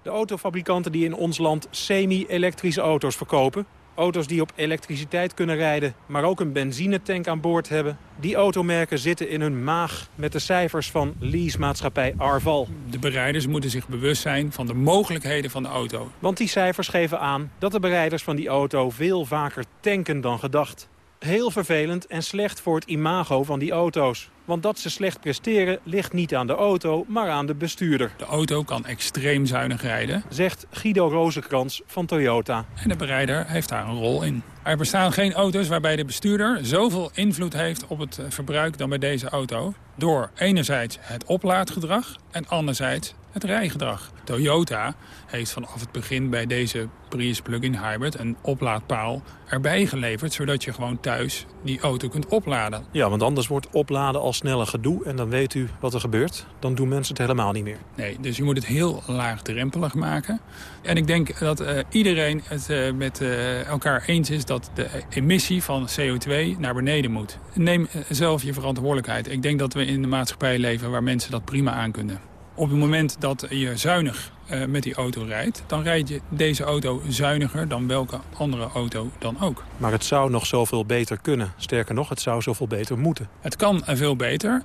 De autofabrikanten die in ons land semi-elektrische auto's verkopen... Auto's die op elektriciteit kunnen rijden, maar ook een benzinetank aan boord hebben. Die automerken zitten in hun maag met de cijfers van leasemaatschappij Arval. De bereiders moeten zich bewust zijn van de mogelijkheden van de auto. Want die cijfers geven aan dat de bereiders van die auto veel vaker tanken dan gedacht. Heel vervelend en slecht voor het imago van die auto's. Want dat ze slecht presteren ligt niet aan de auto, maar aan de bestuurder. De auto kan extreem zuinig rijden. Zegt Guido Rozenkrans van Toyota. En de bereider heeft daar een rol in. Er bestaan geen auto's waarbij de bestuurder zoveel invloed heeft op het verbruik dan bij deze auto. Door enerzijds het oplaadgedrag en anderzijds het rijgedrag. Toyota heeft vanaf het begin bij deze Prius plug-in hybrid een oplaadpaal erbij geleverd... zodat je gewoon thuis die auto kunt opladen. Ja, want anders wordt opladen al sneller gedoe en dan weet u wat er gebeurt. Dan doen mensen het helemaal niet meer. Nee, dus je moet het heel laagdrempelig maken. En ik denk dat uh, iedereen het uh, met uh, elkaar eens is dat de emissie van CO2 naar beneden moet. Neem zelf je verantwoordelijkheid. Ik denk dat we in de maatschappij leven waar mensen dat prima aan kunnen. Op het moment dat je zuinig uh, met die auto rijdt... dan rijd je deze auto zuiniger dan welke andere auto dan ook. Maar het zou nog zoveel beter kunnen. Sterker nog, het zou zoveel beter moeten. Het kan veel beter.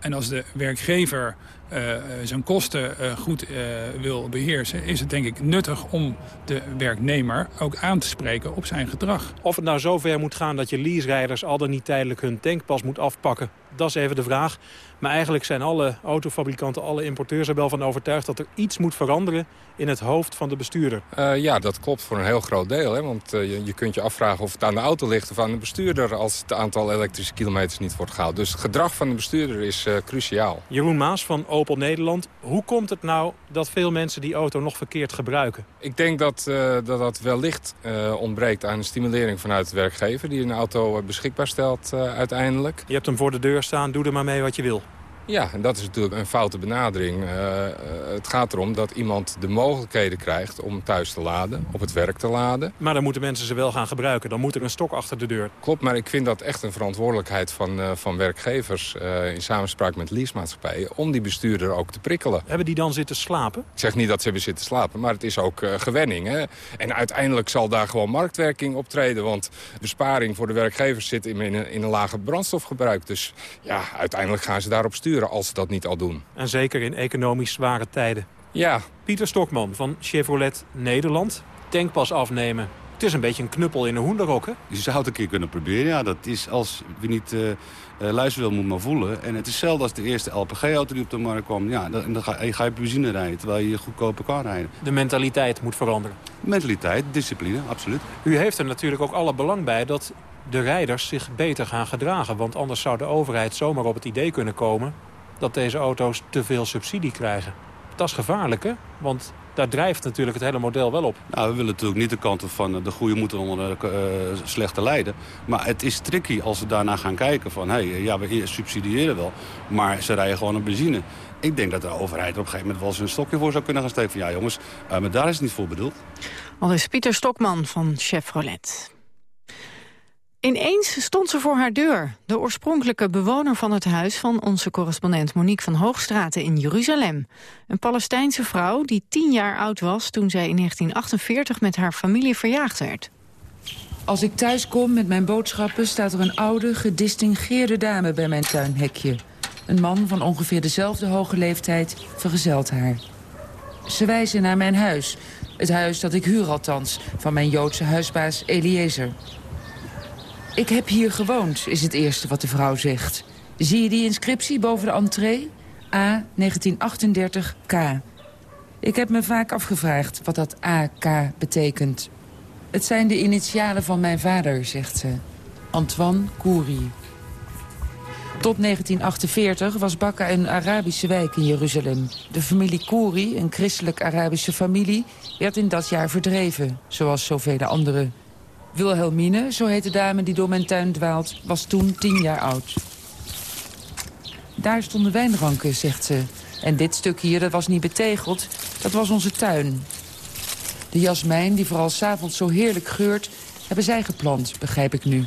En als de werkgever uh, zijn kosten uh, goed uh, wil beheersen... is het denk ik nuttig om de werknemer ook aan te spreken op zijn gedrag. Of het nou zover moet gaan dat je leaserijders al dan niet tijdelijk hun tankpas moet afpakken... dat is even de vraag. Maar eigenlijk zijn alle autofabrikanten, alle importeurs er wel van overtuigd... dat er iets moet veranderen in het hoofd van de bestuurder. Uh, ja, dat klopt voor een heel groot deel. Hè? Want uh, je, je, kunt je afvragen of het aan de auto ligt of aan de bestuurder... als het aantal elektrische kilometers niet wordt gehaald. Dus het gedrag van de bestuurder is uh, cruciaal. Jeroen Maas van Opel Nederland. Hoe komt het nou dat veel mensen die auto nog verkeerd gebruiken? Ik denk dat dat, dat wellicht ontbreekt aan stimulering vanuit de werkgever... die een auto beschikbaar stelt uiteindelijk. Je hebt hem voor de deur staan, doe er maar mee wat je wil. Ja, en dat is natuurlijk een foute benadering. Uh, het gaat erom dat iemand de mogelijkheden krijgt om thuis te laden, op het werk te laden. Maar dan moeten mensen ze wel gaan gebruiken. Dan moet er een stok achter de deur. Klopt, maar ik vind dat echt een verantwoordelijkheid van, uh, van werkgevers... Uh, in samenspraak met leasemaatschappijen, om die bestuurder ook te prikkelen. Hebben die dan zitten slapen? Ik zeg niet dat ze hebben zitten slapen, maar het is ook gewenning. Hè? En uiteindelijk zal daar gewoon marktwerking optreden. Want besparing voor de werkgevers zit in een, in een lager brandstofgebruik. Dus ja, uiteindelijk gaan ze daarop sturen als ze dat niet al doen. En zeker in economisch zware tijden. Ja. Pieter Stokman van Chevrolet Nederland. Tankpas afnemen. Het is een beetje een knuppel in een hoenderok, hè? Je zou het een keer kunnen proberen, ja. Dat is als wie niet uh, uh, luisteren wil, moet maar voelen. En het is hetzelfde als de eerste LPG-auto die op de markt kwam. Ja, dan, dan ga, je, ga je benzine rijden, terwijl je goedkoper kan rijden. De mentaliteit moet veranderen. Mentaliteit, discipline, absoluut. U heeft er natuurlijk ook alle belang bij dat de rijders zich beter gaan gedragen. Want anders zou de overheid zomaar op het idee kunnen komen dat deze auto's te veel subsidie krijgen. Dat is gevaarlijk, hè? Want daar drijft natuurlijk het hele model wel op. Nou, we willen natuurlijk niet de kant van de goede moeten onder de uh, slechte lijden. Maar het is tricky als we daarna gaan kijken van... hé, hey, ja, we subsidiëren wel, maar ze rijden gewoon op benzine. Ik denk dat de overheid er op een gegeven moment wel eens een stokje voor zou kunnen gaan steken. Van ja, jongens, uh, maar daar is het niet voor bedoeld. Al is Pieter Stokman van Chevrolet. Ineens stond ze voor haar deur. De oorspronkelijke bewoner van het huis van onze correspondent Monique van Hoogstraten in Jeruzalem. Een Palestijnse vrouw die tien jaar oud was toen zij in 1948 met haar familie verjaagd werd. Als ik thuis kom met mijn boodschappen staat er een oude, gedistingeerde dame bij mijn tuinhekje. Een man van ongeveer dezelfde hoge leeftijd vergezelt haar. Ze wijzen naar mijn huis. Het huis dat ik huur althans, van mijn Joodse huisbaas Eliezer. Ik heb hier gewoond, is het eerste wat de vrouw zegt. Zie je die inscriptie boven de entree? A 1938K. Ik heb me vaak afgevraagd wat dat AK betekent. Het zijn de initialen van mijn vader, zegt ze. Antoine Kouri. Tot 1948 was Bakka een Arabische wijk in Jeruzalem. De familie Kouri, een christelijk-Arabische familie, werd in dat jaar verdreven, zoals zoveel anderen. Wilhelmine, zo heet de dame die door mijn tuin dwaalt, was toen tien jaar oud. Daar stonden wijnranken, zegt ze. En dit stuk hier, dat was niet betegeld, dat was onze tuin. De jasmijn, die vooral s'avonds zo heerlijk geurt, hebben zij geplant, begrijp ik nu.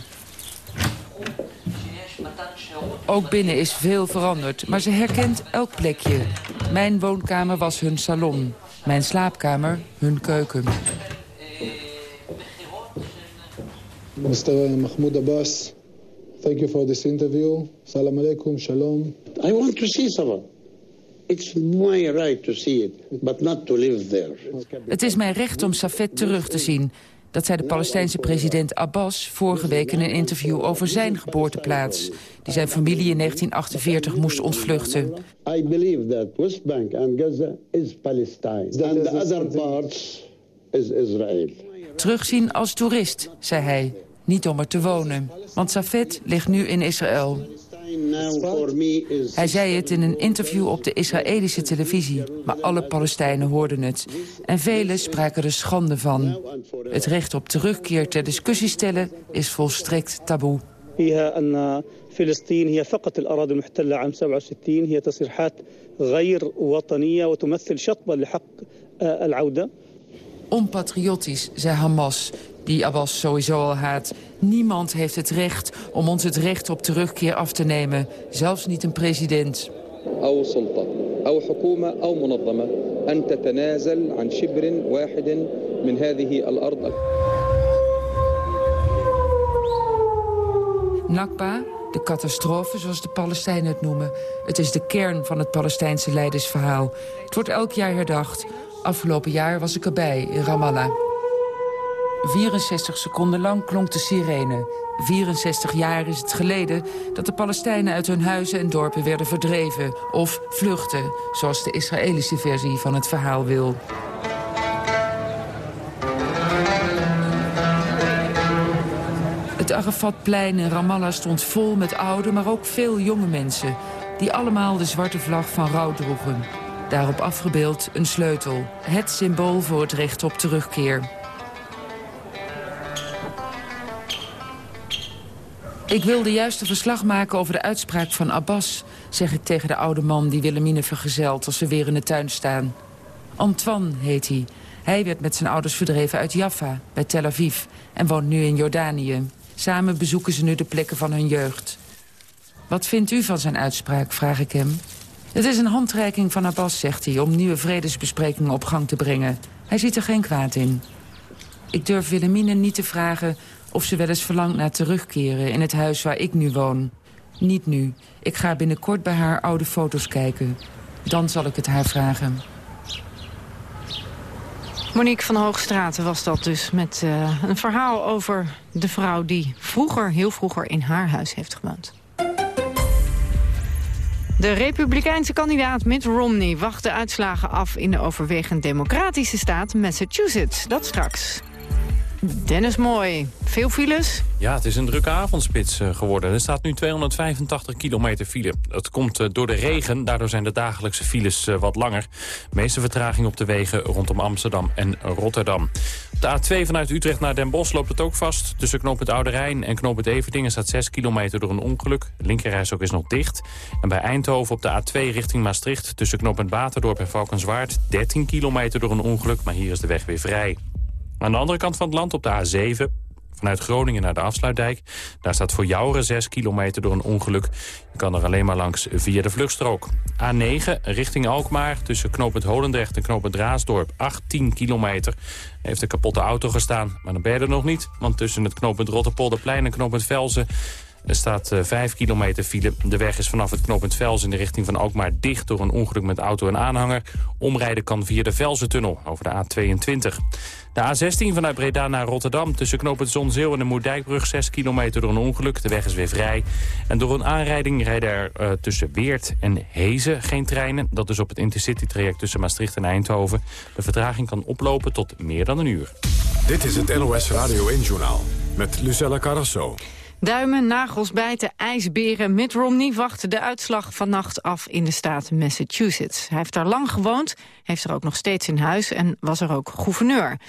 Ook binnen is veel veranderd, maar ze herkent elk plekje. Mijn woonkamer was hun salon, mijn slaapkamer hun keuken. Mr. Mahmoud Abbas, thank you for this interview. Salam alaikum, shalom. I want to see someone. It's my right to see it, but not to live there. Het is mijn recht om Safed terug te zien. Dat zei de Palestijnse president Abbas vorige week in een interview over zijn geboorteplaats. Die zijn familie in 1948 moest ontvluchten. I believe that West Bank and Gaza is Palestine. And the other parts is Israel. Terugzien als toerist, zei hij Niet om er te wonen. Want Safed ligt nu in Israël. Hij zei het in een interview op de Israëlische televisie. Maar alle Palestijnen hoorden het. En velen spraken er schande van. Het recht op terugkeer ter discussie stellen is volstrekt taboe. فيها أن فلسطين هي فقط الأراضي المحتلة عام 67 هي تصريحات غير وطنية وتمثل شطبا لحق العودة onpatriotisch, zei Hamas, die Abbas sowieso al haat. Niemand heeft het recht om ons het recht op terugkeer af te nemen. Zelfs niet een president. Nakba, de catastrofe zoals de Palestijnen het noemen. Het is de kern van het Palestijnse leidersverhaal. Het wordt elk jaar herdacht. Afgelopen jaar was ik erbij in Ramallah. 64 seconden lang klonk de sirene. 64 jaar is het geleden dat de Palestijnen uit hun huizen en dorpen werden verdreven. Of vluchten, zoals de Israëlische versie van het verhaal wil. Het Arafatplein in Ramallah stond vol met oude, maar ook veel jonge mensen... die allemaal de zwarte vlag van rouw droegen. Daarop afgebeeld een sleutel. Het symbool voor het recht op terugkeer. Ik wilde juist een verslag maken over de uitspraak van Abbas... zeg ik tegen de oude man die Willemine vergezelt als ze weer in de tuin staan. Antoine heet hij. Hij werd met zijn ouders verdreven uit Jaffa, bij Tel Aviv... en woont nu in Jordanië. Samen bezoeken ze nu de plekken van hun jeugd. Wat vindt u van zijn uitspraak, vraag ik hem. Het is een handreiking van Abbas, zegt hij, om nieuwe vredesbesprekingen op gang te brengen. Hij ziet er geen kwaad in. Ik durf Willemine niet te vragen of ze wel eens verlangt naar terugkeren... in het huis waar ik nu woon. Niet nu. Ik ga binnenkort bij haar oude foto's kijken. Dan zal ik het haar vragen. Monique van Hoogstraten was dat dus met uh, een verhaal over de vrouw die vroeger, heel vroeger in haar huis heeft gewoond. De republikeinse kandidaat Mitt Romney wacht de uitslagen af in de overwegend democratische staat Massachusetts. Dat straks. Dennis Mooi, veel files? Ja, het is een drukke avondspits eh, geworden. Er staat nu 285 kilometer file. Dat komt eh, door de regen, daardoor zijn de dagelijkse files eh, wat langer. Meeste vertraging op de wegen rondom Amsterdam en Rotterdam. De A2 vanuit Utrecht naar Den Bosch loopt het ook vast. Tussen knoop het Oude Rijn en knoop het Everdingen staat 6 kilometer door een ongeluk. De linkerreis ook is nog dicht. En bij Eindhoven op de A2 richting Maastricht... tussen knoop het Waterdorp en Valkenswaard 13 kilometer door een ongeluk. Maar hier is de weg weer vrij. Aan de andere kant van het land op de A7 vanuit Groningen naar de Afsluitdijk. Daar staat voor Jouren 6 kilometer door een ongeluk. Je kan er alleen maar langs via de vluchtstrook. A9 richting Alkmaar tussen knooppunt Holendrecht en knooppunt Draasdorp 18 kilometer. Heeft een kapotte auto gestaan, maar dan ben je er nog niet. Want tussen het knooppunt Rotterpolderplein en knooppunt Velzen er staat uh, eh, 5 kilometer file. De weg is vanaf het knooppunt Vels in de richting van Alkmaar dicht... door een ongeluk met auto en aanhanger. Omrijden kan via de Velzentunnel over de A22. De A16 vanuit Breda naar Rotterdam tussen knooppunt Zonzeel en de Moerdijkbrug 6 kilometer door een ongeluk. De weg is weer vrij. En door een aanrijding rijden er uh, tussen Weert en Hezen geen treinen. Dat is op het Intercity-traject tussen Maastricht en Eindhoven. De vertraging kan oplopen tot meer dan een uur. Dit is het NOS Radio 1-journaal met Lucella Carrasso. Duimen, nagels bijten, ijsberen. Mitt Romney wacht de uitslag vannacht af in de staat Massachusetts. Hij heeft daar lang gewoond, heeft er ook nog steeds in huis en was er ook gouverneur.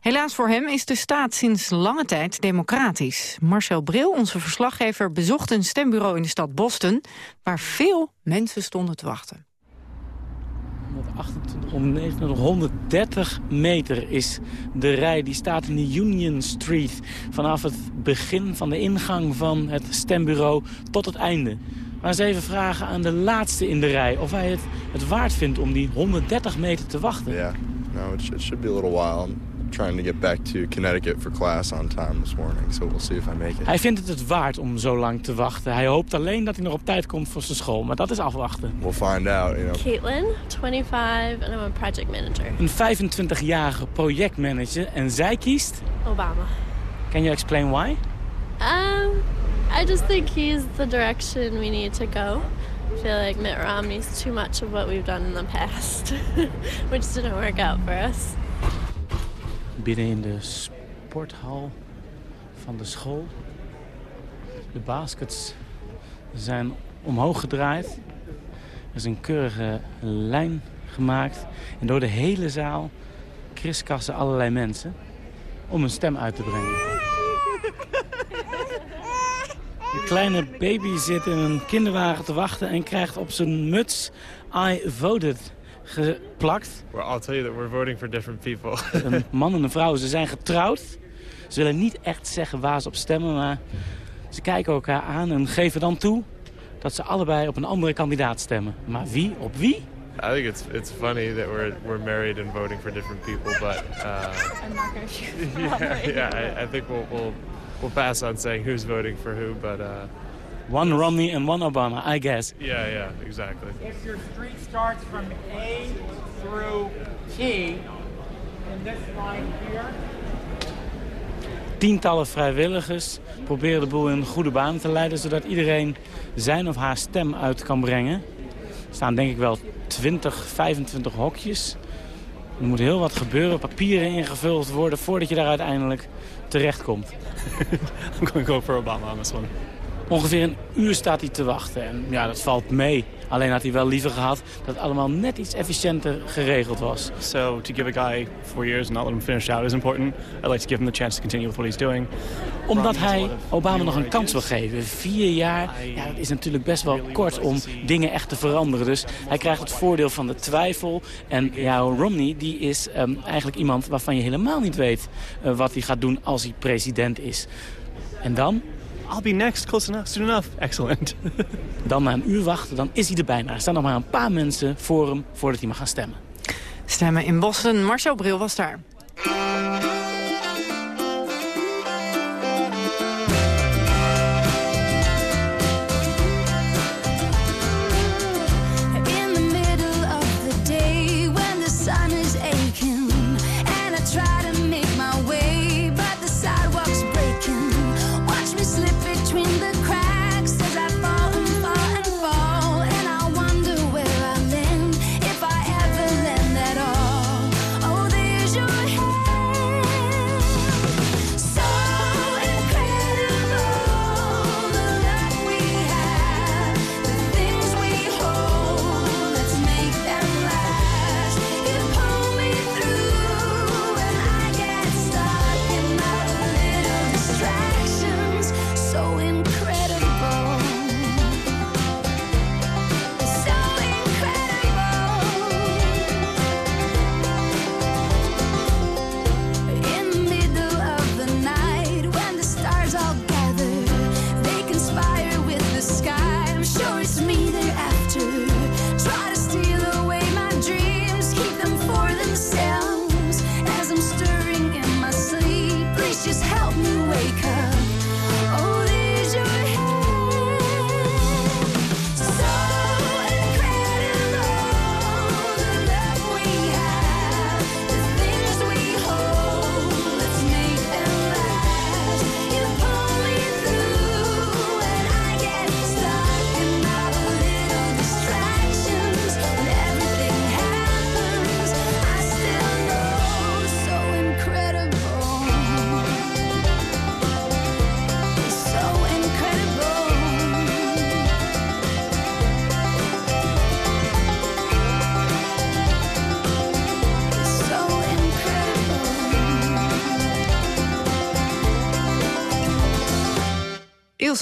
Helaas voor hem is de staat sinds lange tijd democratisch. Marcel Bril, onze verslaggever, bezocht een stembureau in de stad Boston... waar veel mensen stonden te wachten. 128, 129, 130 meter is de rij. Die staat in de Union Street. Vanaf het begin van de ingang van het stembureau tot het einde. Maar eens even vragen aan de laatste in de rij... of hij het, het waard vindt om die 130 meter te wachten. Ja, yeah. no, it, it should be a little while. Trying to get back to Connecticut for class on time this morning. So we'll see if I make it. Hij vindt het het waard om zo lang te wachten. Hij hoopt alleen dat hij nog op tijd komt voor zijn school. Maar dat is afwachten. We'll find out, you know. Caitlin, 25, and I'm a project manager. Een 25-jarige projectmanager en zij kiest... Obama. Can you explain why? Um, I just think he's the direction we need to go. I feel like Mitt Romney's too much of what we've done in the past, *laughs* which didn't work out for us. Binnen in de sporthal van de school. De baskets zijn omhoog gedraaid. Er is een keurige lijn gemaakt. En door de hele zaal kriskassen allerlei mensen om een stem uit te brengen. De kleine baby zit in een kinderwagen te wachten en krijgt op zijn muts I voted geplakt. Well, I'll tell you that we're voting for different people. *laughs* een man en een vrouw, ze zijn getrouwd. Ze willen niet echt zeggen waar ze op stemmen, maar ze kijken elkaar aan en geven dan toe dat ze allebei op een andere kandidaat stemmen. Maar wie op wie? I think it's it's funny that we're we're married and voting for different people, but uh, I'm not going to shoot. *laughs* yeah, yeah, I, I think we'll we'll we'll pass on saying who's voting for who, but uh, one Romney and one Obama, I guess. Yeah, yeah, exactly. If your street starts from A through T, in this line here. Tientallen vrijwilligers proberen de boel in goede baan te leiden... zodat iedereen zijn of haar stem uit kan brengen. Er staan denk ik wel 20, 25 hokjes. Er moet heel wat gebeuren, papieren ingevuld worden... voordat je daar uiteindelijk terechtkomt. *laughs* I'm going to go for Obama on this one. Ongeveer een uur staat hij te wachten. En ja, dat valt mee. Alleen had hij wel liever gehad dat het allemaal net iets efficiënter geregeld was. So to give a guy four years and not let him finish out is important. I'd like to give him the chance to continue with what he's doing. Omdat hij Obama nog een kans wil geven. Vier jaar, ja, dat is natuurlijk best wel kort om dingen echt te veranderen. Dus hij krijgt het voordeel van de twijfel. En ja, Romney die is um, eigenlijk iemand waarvan je helemaal niet weet uh, wat hij gaat doen als hij president is. En dan I'll be next, close enough, soon enough. Excellent. *laughs* dan na een uur wachten, dan is hij er bijna. Er staan nog maar een paar mensen voor hem voordat hij mag gaan stemmen. Stemmen in Boston. Marcel Bril was daar.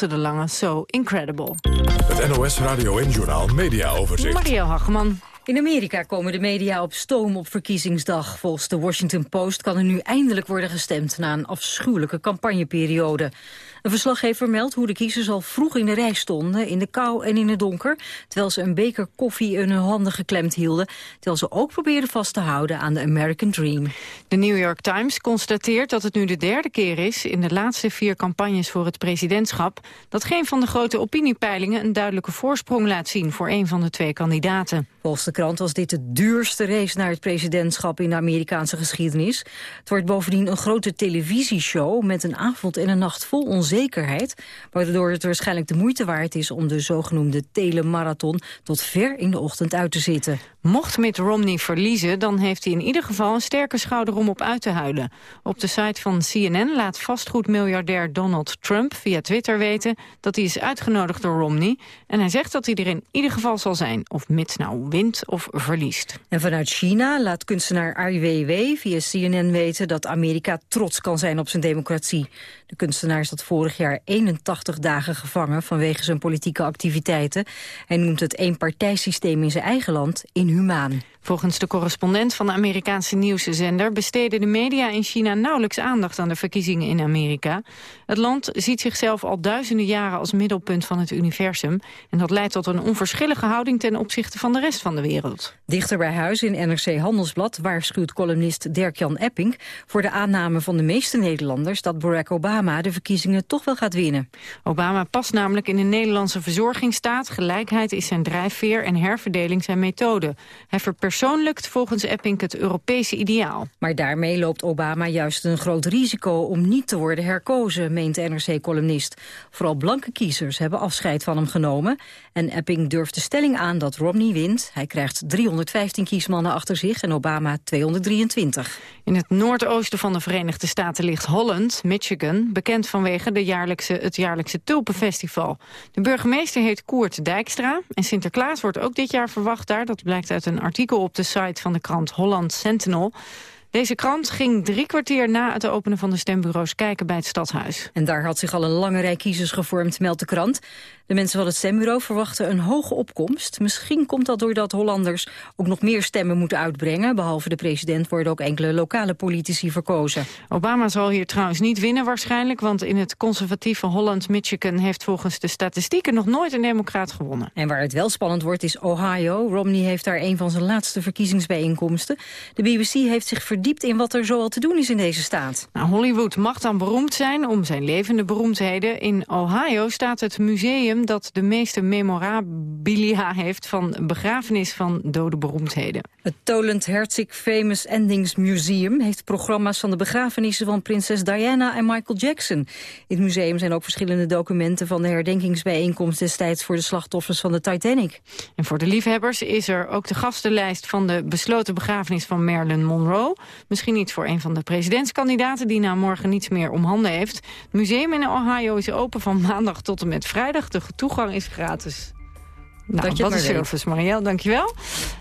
Ilse de Lange, So Incredible. Het NOS Radio en Journal Media Overzicht. Mario Hageman. In Amerika komen de media op stoom op verkiezingsdag. Volgens de Washington Post kan er nu eindelijk worden gestemd... na een afschuwelijke campagneperiode. Een verslaggever meldt hoe de kiezers al vroeg in de rij stonden... in de kou en in het donker, terwijl ze een beker koffie in hun handen geklemd hielden... terwijl ze ook probeerden vast te houden aan de American Dream. De New York Times constateert dat het nu de derde keer is... in de laatste vier campagnes voor het presidentschap... dat geen van de grote opiniepeilingen een duidelijke voorsprong laat zien... voor een van de twee kandidaten. Volgens de krant was dit de duurste race naar het presidentschap in de Amerikaanse geschiedenis. Het wordt bovendien een grote televisieshow met een avond en een nacht vol onzekerheid, waardoor het waarschijnlijk de moeite waard is om de zogenoemde telemarathon tot ver in de ochtend uit te zitten. Mocht Mitt Romney verliezen, dan heeft hij in ieder geval een sterke schouder om op uit te huilen. Op de site van CNN laat vastgoedmiljardair Donald Trump via Twitter weten dat hij is uitgenodigd door Romney. En hij zegt dat hij er in ieder geval zal zijn, of Mitt nou wint of verliest. En vanuit China laat kunstenaar Ai Weiwei via CNN weten dat Amerika trots kan zijn op zijn democratie. De kunstenaar zat vorig jaar 81 dagen gevangen vanwege zijn politieke activiteiten. Hij noemt het eenpartijsysteem in zijn eigen land inhumaan. Volgens de correspondent van de Amerikaanse nieuwszender besteden de media in China nauwelijks aandacht aan de verkiezingen in Amerika. Het land ziet zichzelf al duizenden jaren als middelpunt van het universum. En dat leidt tot een onverschillige houding ten opzichte van de rest van de wereld. Dichter bij huis in NRC Handelsblad waarschuwt columnist Dirk-Jan Epping voor de aanname van de meeste Nederlanders dat Barack Obama de verkiezingen toch wel gaat winnen. Obama past namelijk in de Nederlandse verzorgingsstaat. Gelijkheid is zijn drijfveer en herverdeling zijn methode. Hij verpersoonlijkt volgens Epping het Europese ideaal. Maar daarmee loopt Obama juist een groot risico om niet te worden herkozen, meent de NRC-columnist. Vooral blanke kiezers hebben afscheid van hem genomen. En Epping durft de stelling aan dat Romney wint. Hij krijgt 315 kiesmannen achter zich en Obama 223. In het noordoosten van de Verenigde Staten ligt Holland, Michigan... bekend vanwege de jaarlijkse, het jaarlijkse Tulpenfestival. De burgemeester heet Koert Dijkstra. En Sinterklaas wordt ook dit jaar verwacht daar. Dat blijkt uit een artikel op de site van de krant Holland Sentinel. Deze krant ging drie kwartier na het openen van de stembureaus kijken bij het stadhuis. En daar had zich al een lange rij kiezers gevormd, meldt de krant. De mensen van het stembureau verwachten een hoge opkomst. Misschien komt dat doordat Hollanders ook nog meer stemmen moeten uitbrengen. Behalve de president worden ook enkele lokale politici verkozen. Obama zal hier trouwens niet winnen waarschijnlijk... want in het conservatieve Holland-Michigan heeft volgens de statistieken... nog nooit een democraat gewonnen. En waar het wel spannend wordt is Ohio. Romney heeft daar een van zijn laatste verkiezingsbijeenkomsten. De BBC heeft zich verdiept in wat er zoal te doen is in deze staat. Nou, Hollywood mag dan beroemd zijn om zijn levende beroemdheden. In Ohio staat het museum dat de meeste memorabilia heeft van begrafenis van dode beroemdheden. Het Toland Herzig Famous Endings Museum heeft programma's van de begrafenissen van prinses Diana en Michael Jackson. In het museum zijn ook verschillende documenten van de herdenkingsbijeenkomst destijds voor de slachtoffers van de Titanic. En voor de liefhebbers is er ook de gastenlijst van de besloten begrafenis van Marilyn Monroe. Misschien niet voor een van de presidentskandidaten die na morgen niets meer om handen heeft. Het museum in Ohio is open van maandag tot en met vrijdag. De toegang is gratis. Nou, dat je wat een service, Marielle, dankjewel.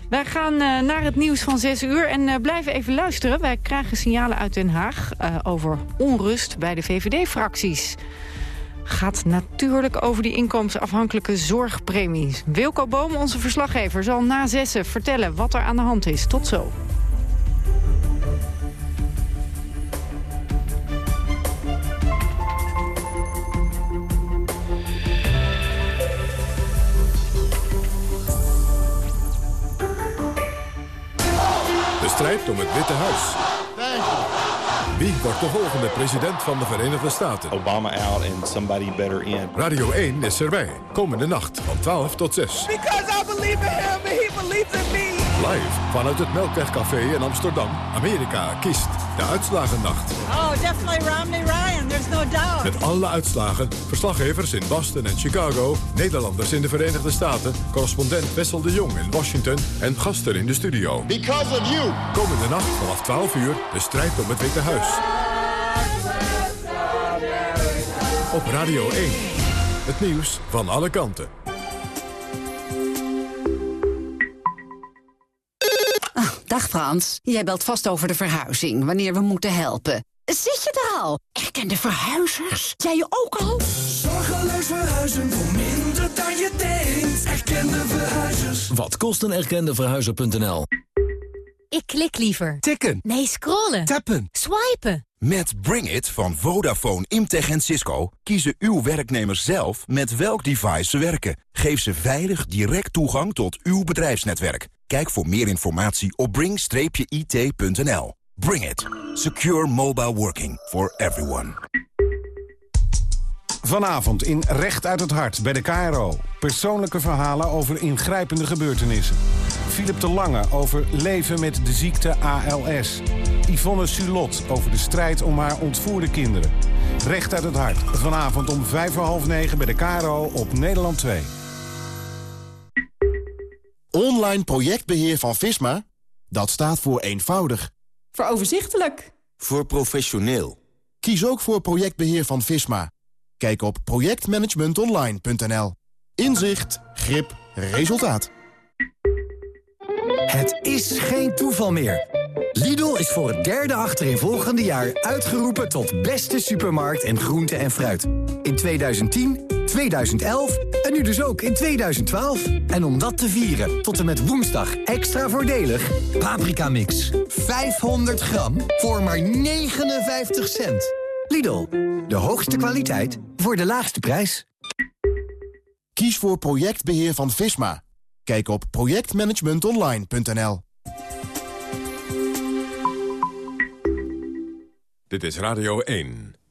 Wij gaan eh, naar het nieuws van 6 uur en eh, blijven even luisteren. Wij krijgen signalen uit Den Haag eh, over onrust bij de VVD-fracties. Gaat natuurlijk over die inkomensafhankelijke zorgpremies. Wilco Boom, onze verslaggever, zal na zessen vertellen wat er aan de hand is. Tot zo. Strijd om het Witte Huis. Wie wordt de volgende president van de Verenigde Staten? Obama out and somebody better in. Radio 1 is erbij. Komende nacht van 12 tot 6. Because I believe in him and he believes in me. Live vanuit het Melkwegcafé in Amsterdam. Amerika kiest de uitslagennacht. Oh, definitely Romney Ryan. There's no doubt. Met alle uitslagen, verslaggevers in Boston en Chicago... Nederlanders in de Verenigde Staten... correspondent Wessel de Jong in Washington... en gasten in de studio. Because of you. Komende nacht vanaf 12 uur de strijd om het Witte Huis. Op Radio 1. Het nieuws van alle kanten. Dag Frans, jij belt vast over de verhuizing, wanneer we moeten helpen. Zit je er al? Erkende verhuizers? Jij je ook al? Zorgeloos verhuizen voor minder dan je denkt. Erkende verhuizers. Wat kost een erkende verhuizer.nl? Ik klik liever. Tikken. Nee, scrollen. Tappen. Swipen. Met Bring It van Vodafone, Imtech en Cisco kiezen uw werknemers zelf met welk device ze werken. Geef ze veilig direct toegang tot uw bedrijfsnetwerk. Kijk voor meer informatie op bring-it.nl. Bring It. Secure mobile working for everyone. Vanavond in Recht uit het Hart bij de KRO. Persoonlijke verhalen over ingrijpende gebeurtenissen. Philip de Lange over leven met de ziekte ALS. Yvonne Sulot over de strijd om haar ontvoerde kinderen. Recht uit het Hart. Vanavond om vijf voor half negen bij de KRO op Nederland 2. Online projectbeheer van Visma? Dat staat voor eenvoudig. Voor overzichtelijk. Voor professioneel. Kies ook voor projectbeheer van Visma. Kijk op projectmanagementonline.nl. Inzicht, grip, resultaat. Het is geen toeval meer. Lidl is voor het derde achterin jaar uitgeroepen tot beste supermarkt en groente en fruit. In 2010, 2011 en nu dus ook in 2012. En om dat te vieren, tot en met woensdag extra voordelig... Paprika Mix. 500 gram voor maar 59 cent. Lidl, de hoogste kwaliteit voor de laagste prijs. Kies voor projectbeheer van Visma. Kijk op projectmanagementonline.nl. Dit is Radio 1.